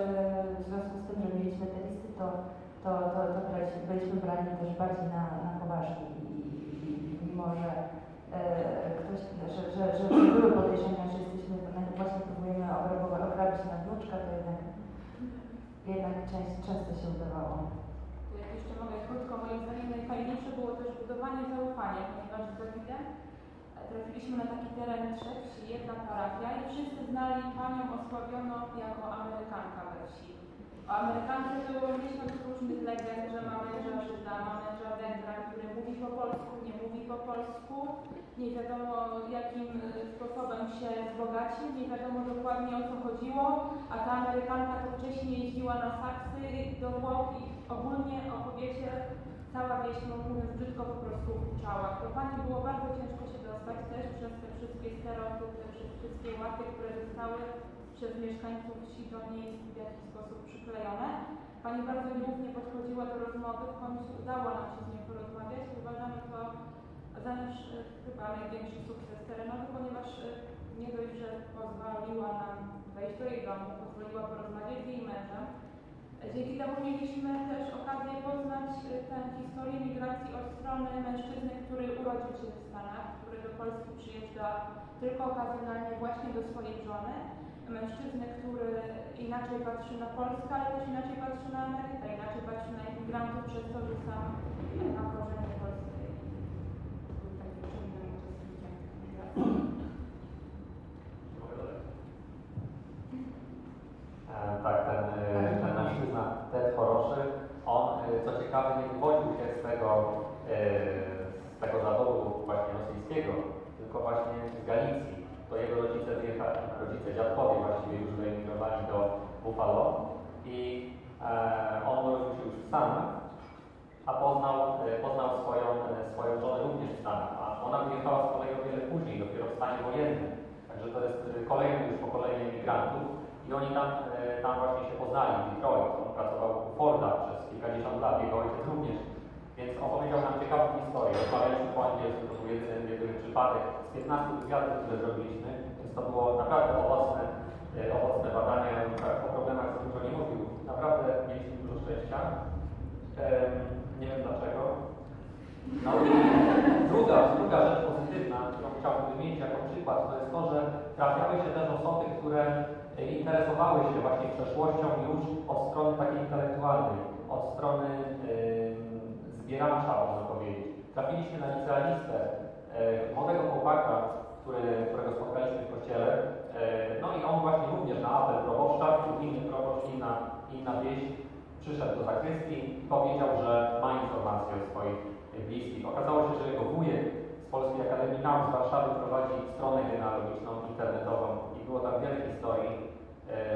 w związku z tym, że mieliśmy te listy, to, to, to, to byliśmy brani też bardziej na, na poważnie i, i, i mimo, że ktoś, że, że, że były podejrzenia, że jesteśmy, no właśnie próbujemy ograbić na wnuczka, to jednak, jednak część, często się udawało.
Jak jeszcze mogę krótko, moim zdaniem najfajniejsze było też budowanie zaufania, ponieważ z Dawidem e, trafiliśmy na taki teren trzech wsi, jedna parafia i wszyscy znali panią osławioną jako Amerykankę we wsi. O Amerykance było miesiąc różnych legend, że ma męża Żyda, ma męża Węgra, który mówi po polsku, nie mówi po polsku, nie wiadomo jakim e, sposobem się wzbogacił, nie wiadomo dokładnie o co chodziło, a ta Amerykanka to wcześniej jeździła na saksy do Włoch i ogólnie o kobiecie cała wieś, no mówiąc brzydko, po prostu huczała. Do pani było bardzo ciężko się dostać też przez te wszystkie stereotypy, przez wszystkie łaty, które zostały przez mieszkańców wsi do niej w jakiś sposób przyklejone. Pani bardzo nierównie podchodziła do rozmowy, w końcu udało nam się z nią porozmawiać. Uważamy to nasz e, chyba największy sukces terenowy, ponieważ e, nie dość, że pozwoliła nam wejść do jej domu, pozwoliła porozmawiać z jej mężem. Dzięki temu mieliśmy też okazję poznać e, tę historię migracji od strony mężczyzny, który urodził się w Stanach, który do Polski przyjeżdża tylko okazjonalnie właśnie do swojej żony. Mężczyzny, który inaczej patrzy na Polskę, ale też inaczej patrzy na Amerykę, inaczej patrzy na imigrantów przez to, że sam ma korzenie
Tak, ten, e, ten mężczyzna, Ted Choroszy, on, e, co ciekawe, nie wywodził się z tego, e, z tego zawodu właśnie rosyjskiego, tylko właśnie z Galicji. To jego rodzice wyjechali, rodzice, dziadkowie właściwie już wyemigrowali do Buffalo i e, on urodził się już w Stanach, a poznał, e, poznał swoją, e, swoją żonę również w Stanach, a ona wyjechała z kolei o wiele później, dopiero w stanie wojennym. Także to jest e, kolejne już pokolenie emigrantów i oni tam, tam właśnie się poznali Detroit. On pracował u Forda przez kilkadziesiąt lat, jego ojciec również. Więc opowiedział nam ciekawą historię. Rozmawialiśmy po angielsku, to był jedyny przypadek z 15 wywiadów, które zrobiliśmy, więc to było naprawdę owocne, owocne badania. On tak o problemach za dużo nie mówił. Naprawdę mieliśmy dużo szczęścia. Nie wiem dlaczego. No i druga, druga rzecz pozytywna, którą chciałbym wymienić jako przykład, to jest to, że trafiały się też osoby, które interesowały się właśnie przeszłością już od strony takiej intelektualnej, od strony e, zbieracza, można powiedzieć. Trafiliśmy na licealistę, e, młodego chłopaka, który, którego spotkaliśmy w kościele, e, no i on właśnie również na apel proboszcza, inny proboszcz, inna inna wieś, przyszedł do zakrystii powiedział, że ma informacje o swoich bliskich. Okazało się, że jego wujek z Polskiej Akademii Nauk z Warszawy prowadzi stronę genealogiczną internetową i było tam wiele historii e,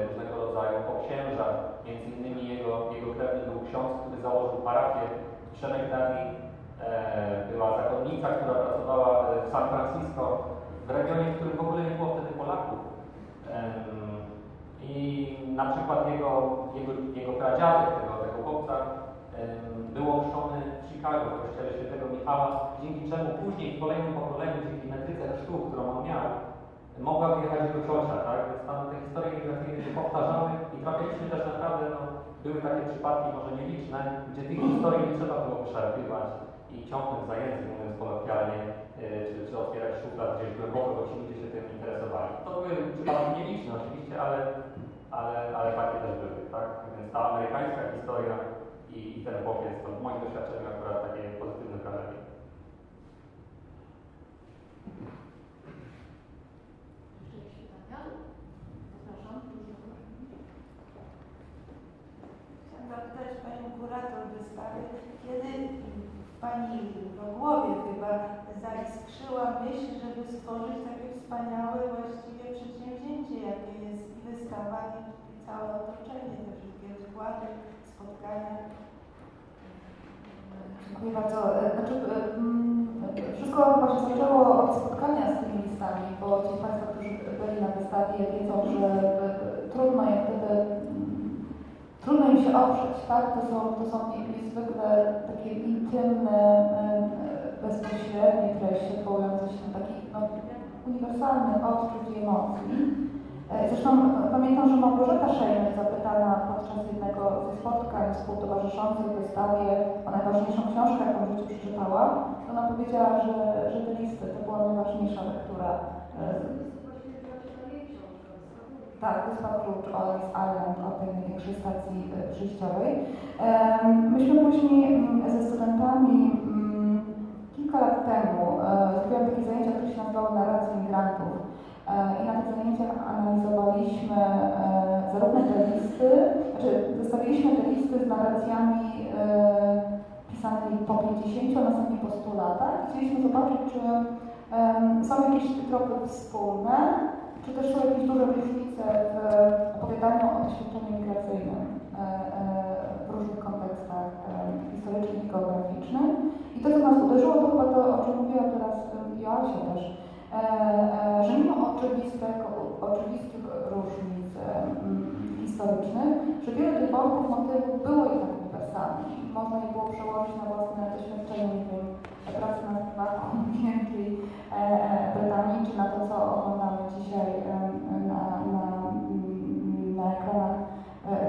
różnego rodzaju o księżach. Między innymi jego, jego krewny był ksiądz, który założył parafię w. E, była zakonnica, która pracowała w San Francisco, w regionie, w którym w ogóle nie było wtedy Polaków. I na przykład jego, jego, jego pradziadek, tego, tego chłopca, był ochrzczony w Chicago, w kościele świętego Michała, dzięki czemu później w kolejnym pokoleniu, dzięki metryce chrztu, którą on miał, mogła wyjechać do ciocia, tak? Więc tam te historie migracyjne się powtarzały i trafialiśmy też naprawdę, no, były takie przypadki, może nieliczne, gdzie tych historii nie trzeba było przerwywać i ciągnąć za język, mówiąc kolokwialnie, yy, czy, czy otwierać szuflad gdzieś głęboko, bo ci ludzie się tym interesowali. To były przypadki nieliczne oczywiście, ale, ale, ale takie też były, tak? Więc ta amerykańska historia i, i ten chłopiec, to w moim doświadczeniu akurat takie pozytywne wrażenie.
Zapytać Panią Kurator wystawy, kiedy w Pani w głowie chyba zaiskrzyła myśl, żeby stworzyć takie wspaniałe właściwie przedsięwzięcie, jakie jest i wystawa, i całe otoczenie, te wszystkie wykłady, spotkania.
Dziękuję bardzo. E, Znaczy, e, mm, wszystko chyba się zaczęło od spotkania z tymi listami, bo ci Państwo, którzy byli na wystawie, wiedzą, że e, trudno jak mm, trudno im się oprzeć, tak? To są, to są niezwykle takie intymne, bezpośrednie treści, odwołujące się na taki no, uniwersalny odczuć i emocji. E, Zresztą pamiętam, że Małgorzata Szejner zapytana podczas jednego ze spotkań współtowarzyszących wystawie o najważniejszą książkę, jaką w życiu przeczytała, ona powiedziała, że, że te listy to była najważniejsza lektura. E, Tak, Wyspa Klucz, Olis Island, o tej największej stacji e, przejściowej. Em, Myśmy później mm, ze studentami kilka lat temu e, zrobiłam takie zajęcia, które się nazywały Narracje Migrantów. E, I na tych zajęciach analizowaliśmy e, zarówno te listy, znaczy zestawiliśmy te listy z narracjami pisanymi po 50, a następnie po 100 latach. Chcieliśmy zobaczyć, czy są jakieś tropy wspólne, czy też są jakieś duże różnice w opowiadaniu o doświadczeniu migracyjnym w różnych kontekstach historycznych i geograficznych. I to, co nas uderzyło, to chyba to, o czym mówiła teraz Joasia też, e, e, że mimo oczywistych, oczywistych różnic historycznych, że wiele tych wątków, motywów było jednak uniwersalnych. Można je było przełożyć na własne doświadczenie, nie wiem, pracy na zbiwaku w Wielkiej e, Brytanii, czy na to, co oglądamy dzisiaj na, na, mm, na ekranach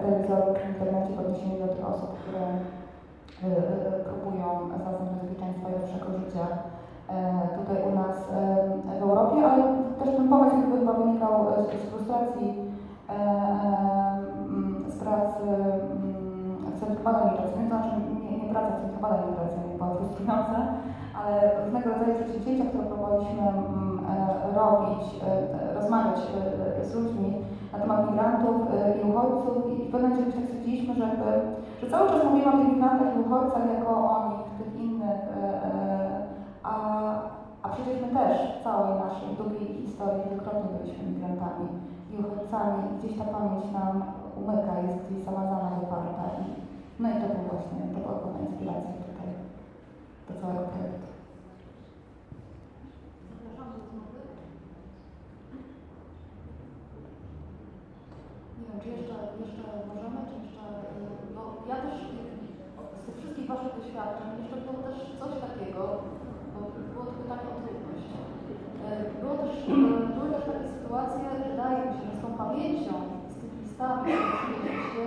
telewizorów czy internecie w odniesieniu do tych osób, które próbują zaznać bezpieczeństwa i lepszego życia e, tutaj u nas e, w Europie, ale też ten pomysł jakby chyba wynikał z, z frustracji e, e, z pracy mm, w Centrum Badań Migracyjnych, to znaczy nie, nie praca w Centrum Badań Migracyjnych była frustrująca, ale różnego rodzaju przedsięwzięcia, które próbowaliśmy mm, e, robić, e, rozmawiać e, z ludźmi na temat migrantów e, i uchodźców. I w pewnym momencie tak stwierdziliśmy, że, jakby, że cały czas mówimy o tych migrantach i uchodźcach jako o nich, tych innych, e, e, a, a przecież my też w całej naszej długiej historii wielokrotnie byliśmy migrantami i uchodźcami. Gdzieś ta pamięć nam umyka, jest gdzieś zamazana, wyparta i no i to był właśnie, to była główna inspiracja tutaj do całego projektu.
Czy jeszcze, jeszcze możemy, czy jeszcze, y, bo ja też z tych wszystkich Waszych doświadczeń jeszcze było też coś takiego, bo było to pytanie o trudność. Y, Było też, y, były też takie sytuacje, wydaje mi się, że z tą pamięcią, z tych listami, przyjęliście,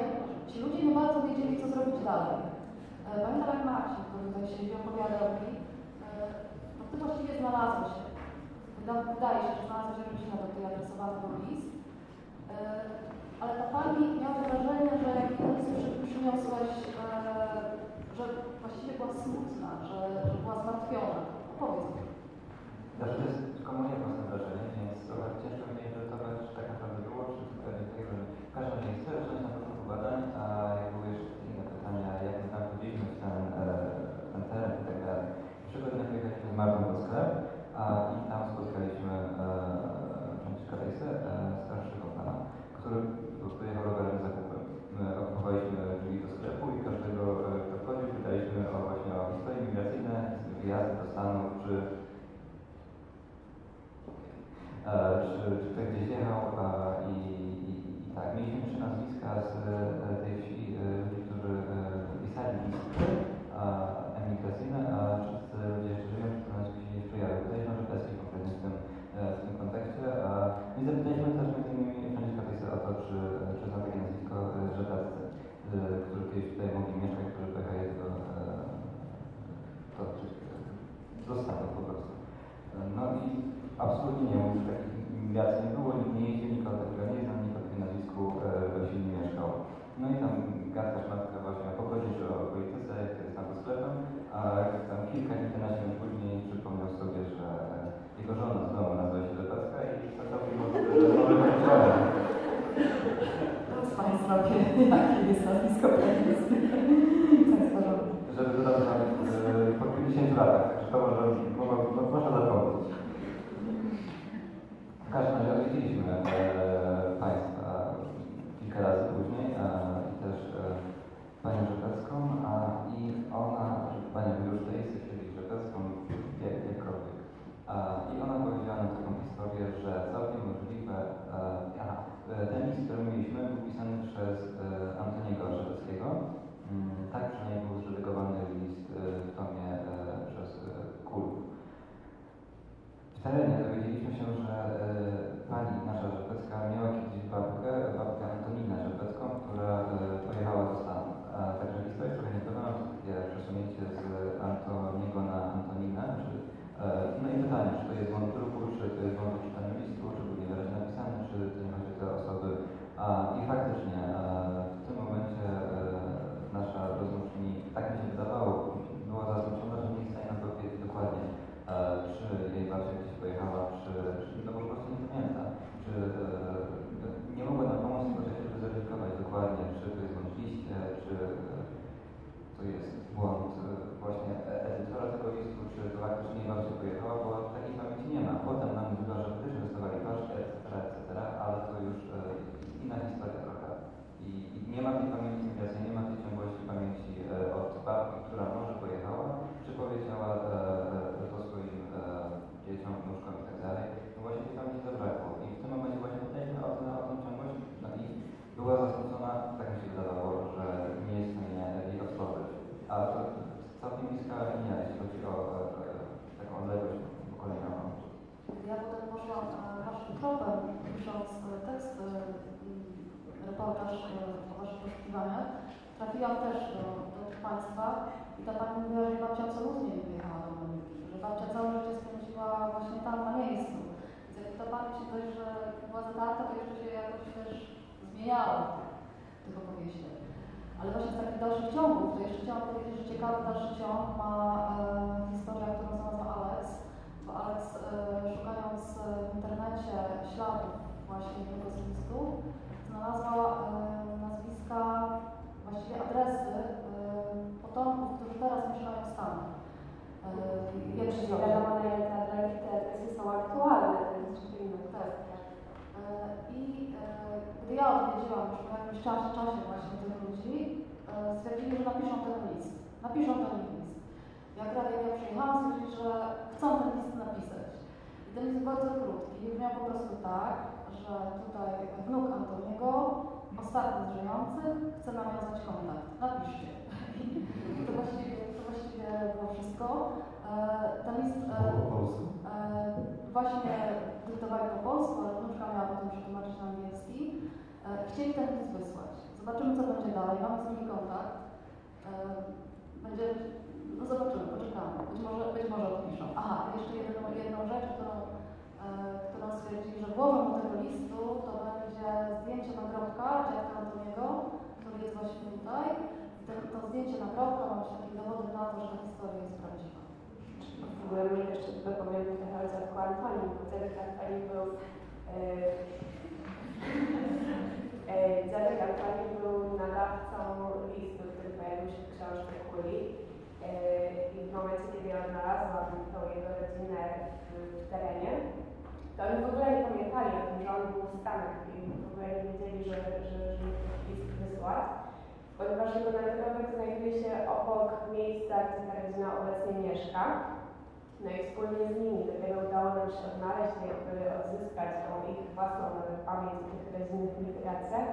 ci ludzie nie bardzo wiedzieli, co zrobić dalej. Y, Pamiętam jak Marcin, który tutaj siedzi, opowiadał mi, no ty właściwie znalazłeś się. Wyda- Wydaje się, że znalazłeś jakąś na do tej adresowany był list. Ale ta pani miała wrażenie, że jak ten list przy- przyniosłeś, e,
się
dość, że była zatarta, to jeszcze się jakoś też zmieniała w tych opowieściach. Ale właśnie z takich dalszych ciągów, to jeszcze chciałam powiedzieć, że ciekawy dalszy ciąg ma e, historia, którą znalazła Alex, bo Alex e, szukając w internecie śladów właśnie tego z listów, znalazła e, nazwiska, właściwie adresy e, potomków, którzy teraz mieszkają w Stanach. E,
Wiesz, nie wiadomo na ile te adresy są aktualne, to jest trochę inna
Tak.
kwestia.
E, I e, gdy ja odwiedziłam już po jakimś czasie, czasie właśnie tych ludzi, e, stwierdzili, że napiszą ten list. Napiszą ten list. Jak radia ja przyjechałam, stwierdzili, że chcą ten list napisać. I ten list bardzo krótki. Brzmiał po prostu tak, że tutaj wnuk Antoniego, ostatni z żyjących, chce nawiązać kontakt. Napiszcie. To właściwie, to właściwie było wszystko. E, Ten list e,
Po polsku.
E, Właśnie dyktowali po polsku, ale wnuczka miała potem przetłumaczyć na angielski. Chcieli ten list wysłać. Zobaczymy, co będzie dalej. Mamy z nimi kontakt. Będzie, no zobaczymy, poczekamy. Być może, być może odpiszą. Aha, jeszcze jedną, jedną rzecz, którą, którą stwierdzili, że włożą do tego listu, to będzie zdjęcie nagrobka dziadka Antoniego, który jest właśnie tutaj. I ten, to zdjęcie nagrobka ma być takim dowodem na to, że ta historia jest prawdziwa.
W ogóle może jeszcze dopowiem bo dziadek Antoni był e, e, Antoni był nadawcą listu, który pojawił się w książce Kuli e, i w momencie, kiedy ja odnalazłam tą jego rodzinę w, terenie, to oni w ogóle nie pamiętali o tym, że on był w Stanach i w ogóle nie wiedzieli, że, że, że list wysłać, ponieważ jego nagrobek znajduje się obok miejsca, gdzie ta rodzina obecnie mieszka. No i wspólnie z nimi dopiero udało nam się odnaleźć, jakby odzyskać tą ich własną nawet pamięć o tych rodzinnych migracjach.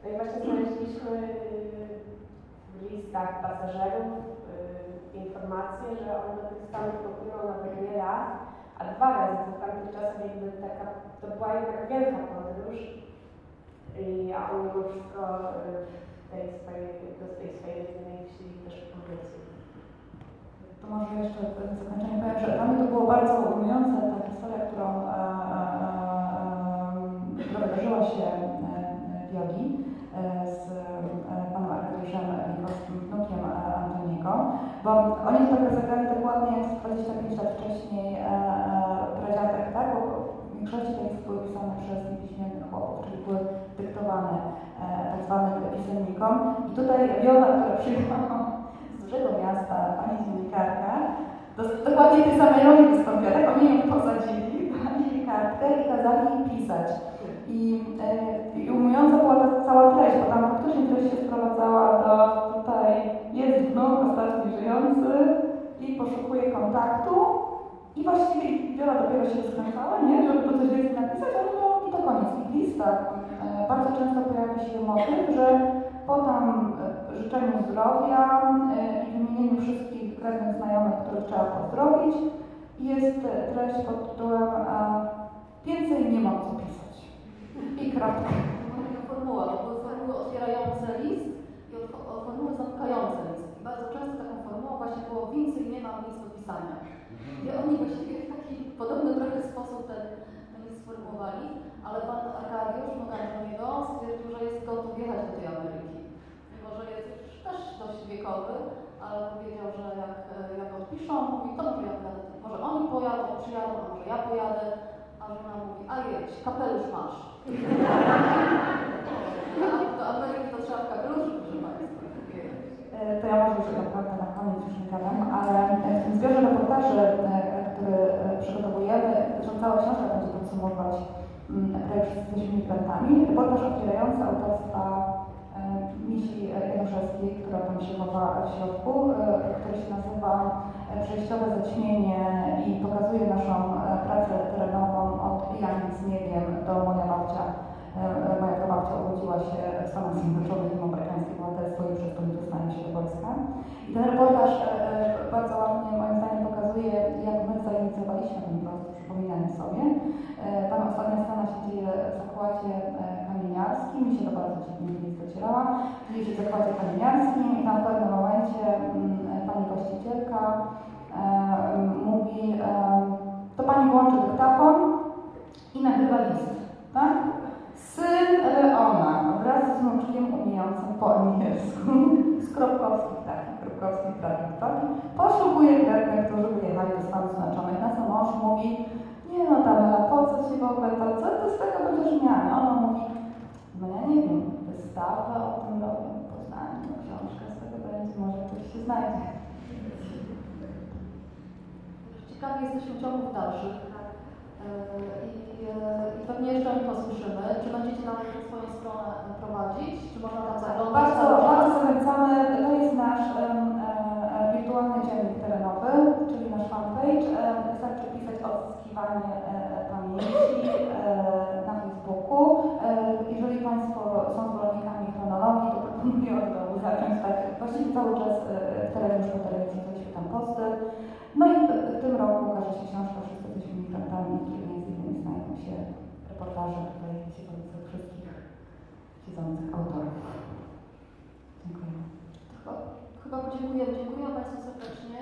No i właśnie znaleźliśmy yy, w listach pasażerów yy, informację, że on do tych Stanów popłynął nawet nie raz, a dwa razy, w tamtych czasach jakby taka, to była jednak wielka podróż. I, a on mimo wszystko tej swojej, do tej swojej rodzinnej wsi też powrócił.
Może jeszcze w zakończenie powiem, że dla mnie to było bardzo ujmujące ta historia, którą, e, e, e, która wydarzyła się w Jogi z panem Arkadiuszem, jego wnukiem Antoniego. Bo oni to tak rozegrali dokładnie jak 25 lat wcześniej pradziadek, tak? Bo w większości tekstów były pisane przez niepiśmiennych chłopów, czyli były dyktowane e, tak zwanym pisemnikom. I tutaj Wiola, która przyjechała dużego miasta, pani dziennikarka, dokładnie w tej samej roli wystąpiła, tak oni ją posadzili, dali kartkę i kazali jej pisać. I, e, I ujmująca była ta cała treść, bo tam faktycznie treść się sprowadzała do tutaj jest wnuk, ostatni żyjący i poszukuje kontaktu i właściwie Wiola dopiero się rozkręcała, nie, żeby to coś więcej napisać, ale no i to koniec. I w listach e, bardzo często pojawia się motyw, że po tam e, życzeniu zdrowia e, i wymienieniu wszystkich krewnych znajomych, których trzeba pozdrowić, jest e, treść pod tytułem Więcej nie mam co pisać. I kropka.
Formuła, to były formuły otwierające list i formuły zamykające list. I bardzo często taką formułą właśnie było więcej nie mam nic do pisania. I oni właściwie w taki podobny trochę sposób ten, ten list sformułowali, ale pan Arkadiusz Mogarniego stwierdził, że jest gotów jechać do tej Ameryki. Że jest już też dość wiekowy, ale powiedział, że jak, jak odpiszą, mówi, to może ja może oni pojadą, przyjadą, a może ja pojadę. A żona mówi, a jedź, kapelusz masz. Do Ameryki to trzeba w proszę Państwa.
E, To ja może już naprawdę na koniec już nie gadam, ale e, w zbiorze reportaży, e, który e, przygotowujemy, zresztą cała książka będzie podsumować projekt z imigrantami, reportaż otwierający autorstwa e, Misi Januszewskiej, która tam się chowa w środku, e, który się nazywa e, Przejściowe zaćmienie i pokazuje naszą e, pracę terenową od Janki z Niebiem do moja babcia. E, Moja prababcia urodziła się w Stanach Zjednoczonych, mam amerykańskie obywatelstwo i przez to nie dostałem się do wojska. I ten reportaż e, e, bardzo ładnie moim zdaniem pokazuje, jak my zainicjowaliśmy ten proces przypominania sobie. E, Tam ostatnia scena się dzieje w zakładzie e, kamieniarskim, mi się to bardzo dziwnie nie docierała. Dzieje się w zakładzie kamieniarskim i tam w pewnym momencie mm, pani właścicielka e, mówi, e, to pani włączy dyktafon i nagrywa list, tak? Syn Leona wraz z wnuczkiem umiejącym po angielsku z Kropkowskich takich, Kropkowskich takich, tak? Poszukuje krewnych, którzy wyjechali do Stanów Zjednoczonych. Na co mąż mówi, nie no Tamela, po co ci w ogóle to, co ty z tego będziesz miała? Ona mówi, no ja nie wiem, wystawę o tym robię Poznaniu, książka z tego będzie, może ktoś się znajdzie.
Ciekawi jesteśmy ciągów dalszych. E, I, e, I pewnie jeszcze o nich posłyszymy. Czy będziecie nam swoją stronę prowadzić? Czy można tam zaglądać?
Bardzo, bardzo zachęcamy. To jest nasz e, e, wirtualny dziennik terenowy, czyli nasz fanpage. Wystarczy pisać odzyskiwanie e, pamięci. E, Jeżeli Państwo są zwolennikami chronologii, to proponuję od dołu zacząć tak właściwie cały czas e, w terenie już po telewizji wchodzimy tam posty. No i w, w tym roku ukaże się książka Wszyscy jesteśmy imigrantami, w której między innymi znajdą się reportaże tutaj siedzących wszystkich siedzących autorów. Dziękuję.
Chyba, chyba podziękujemy. Dziękuję Państwu serdecznie.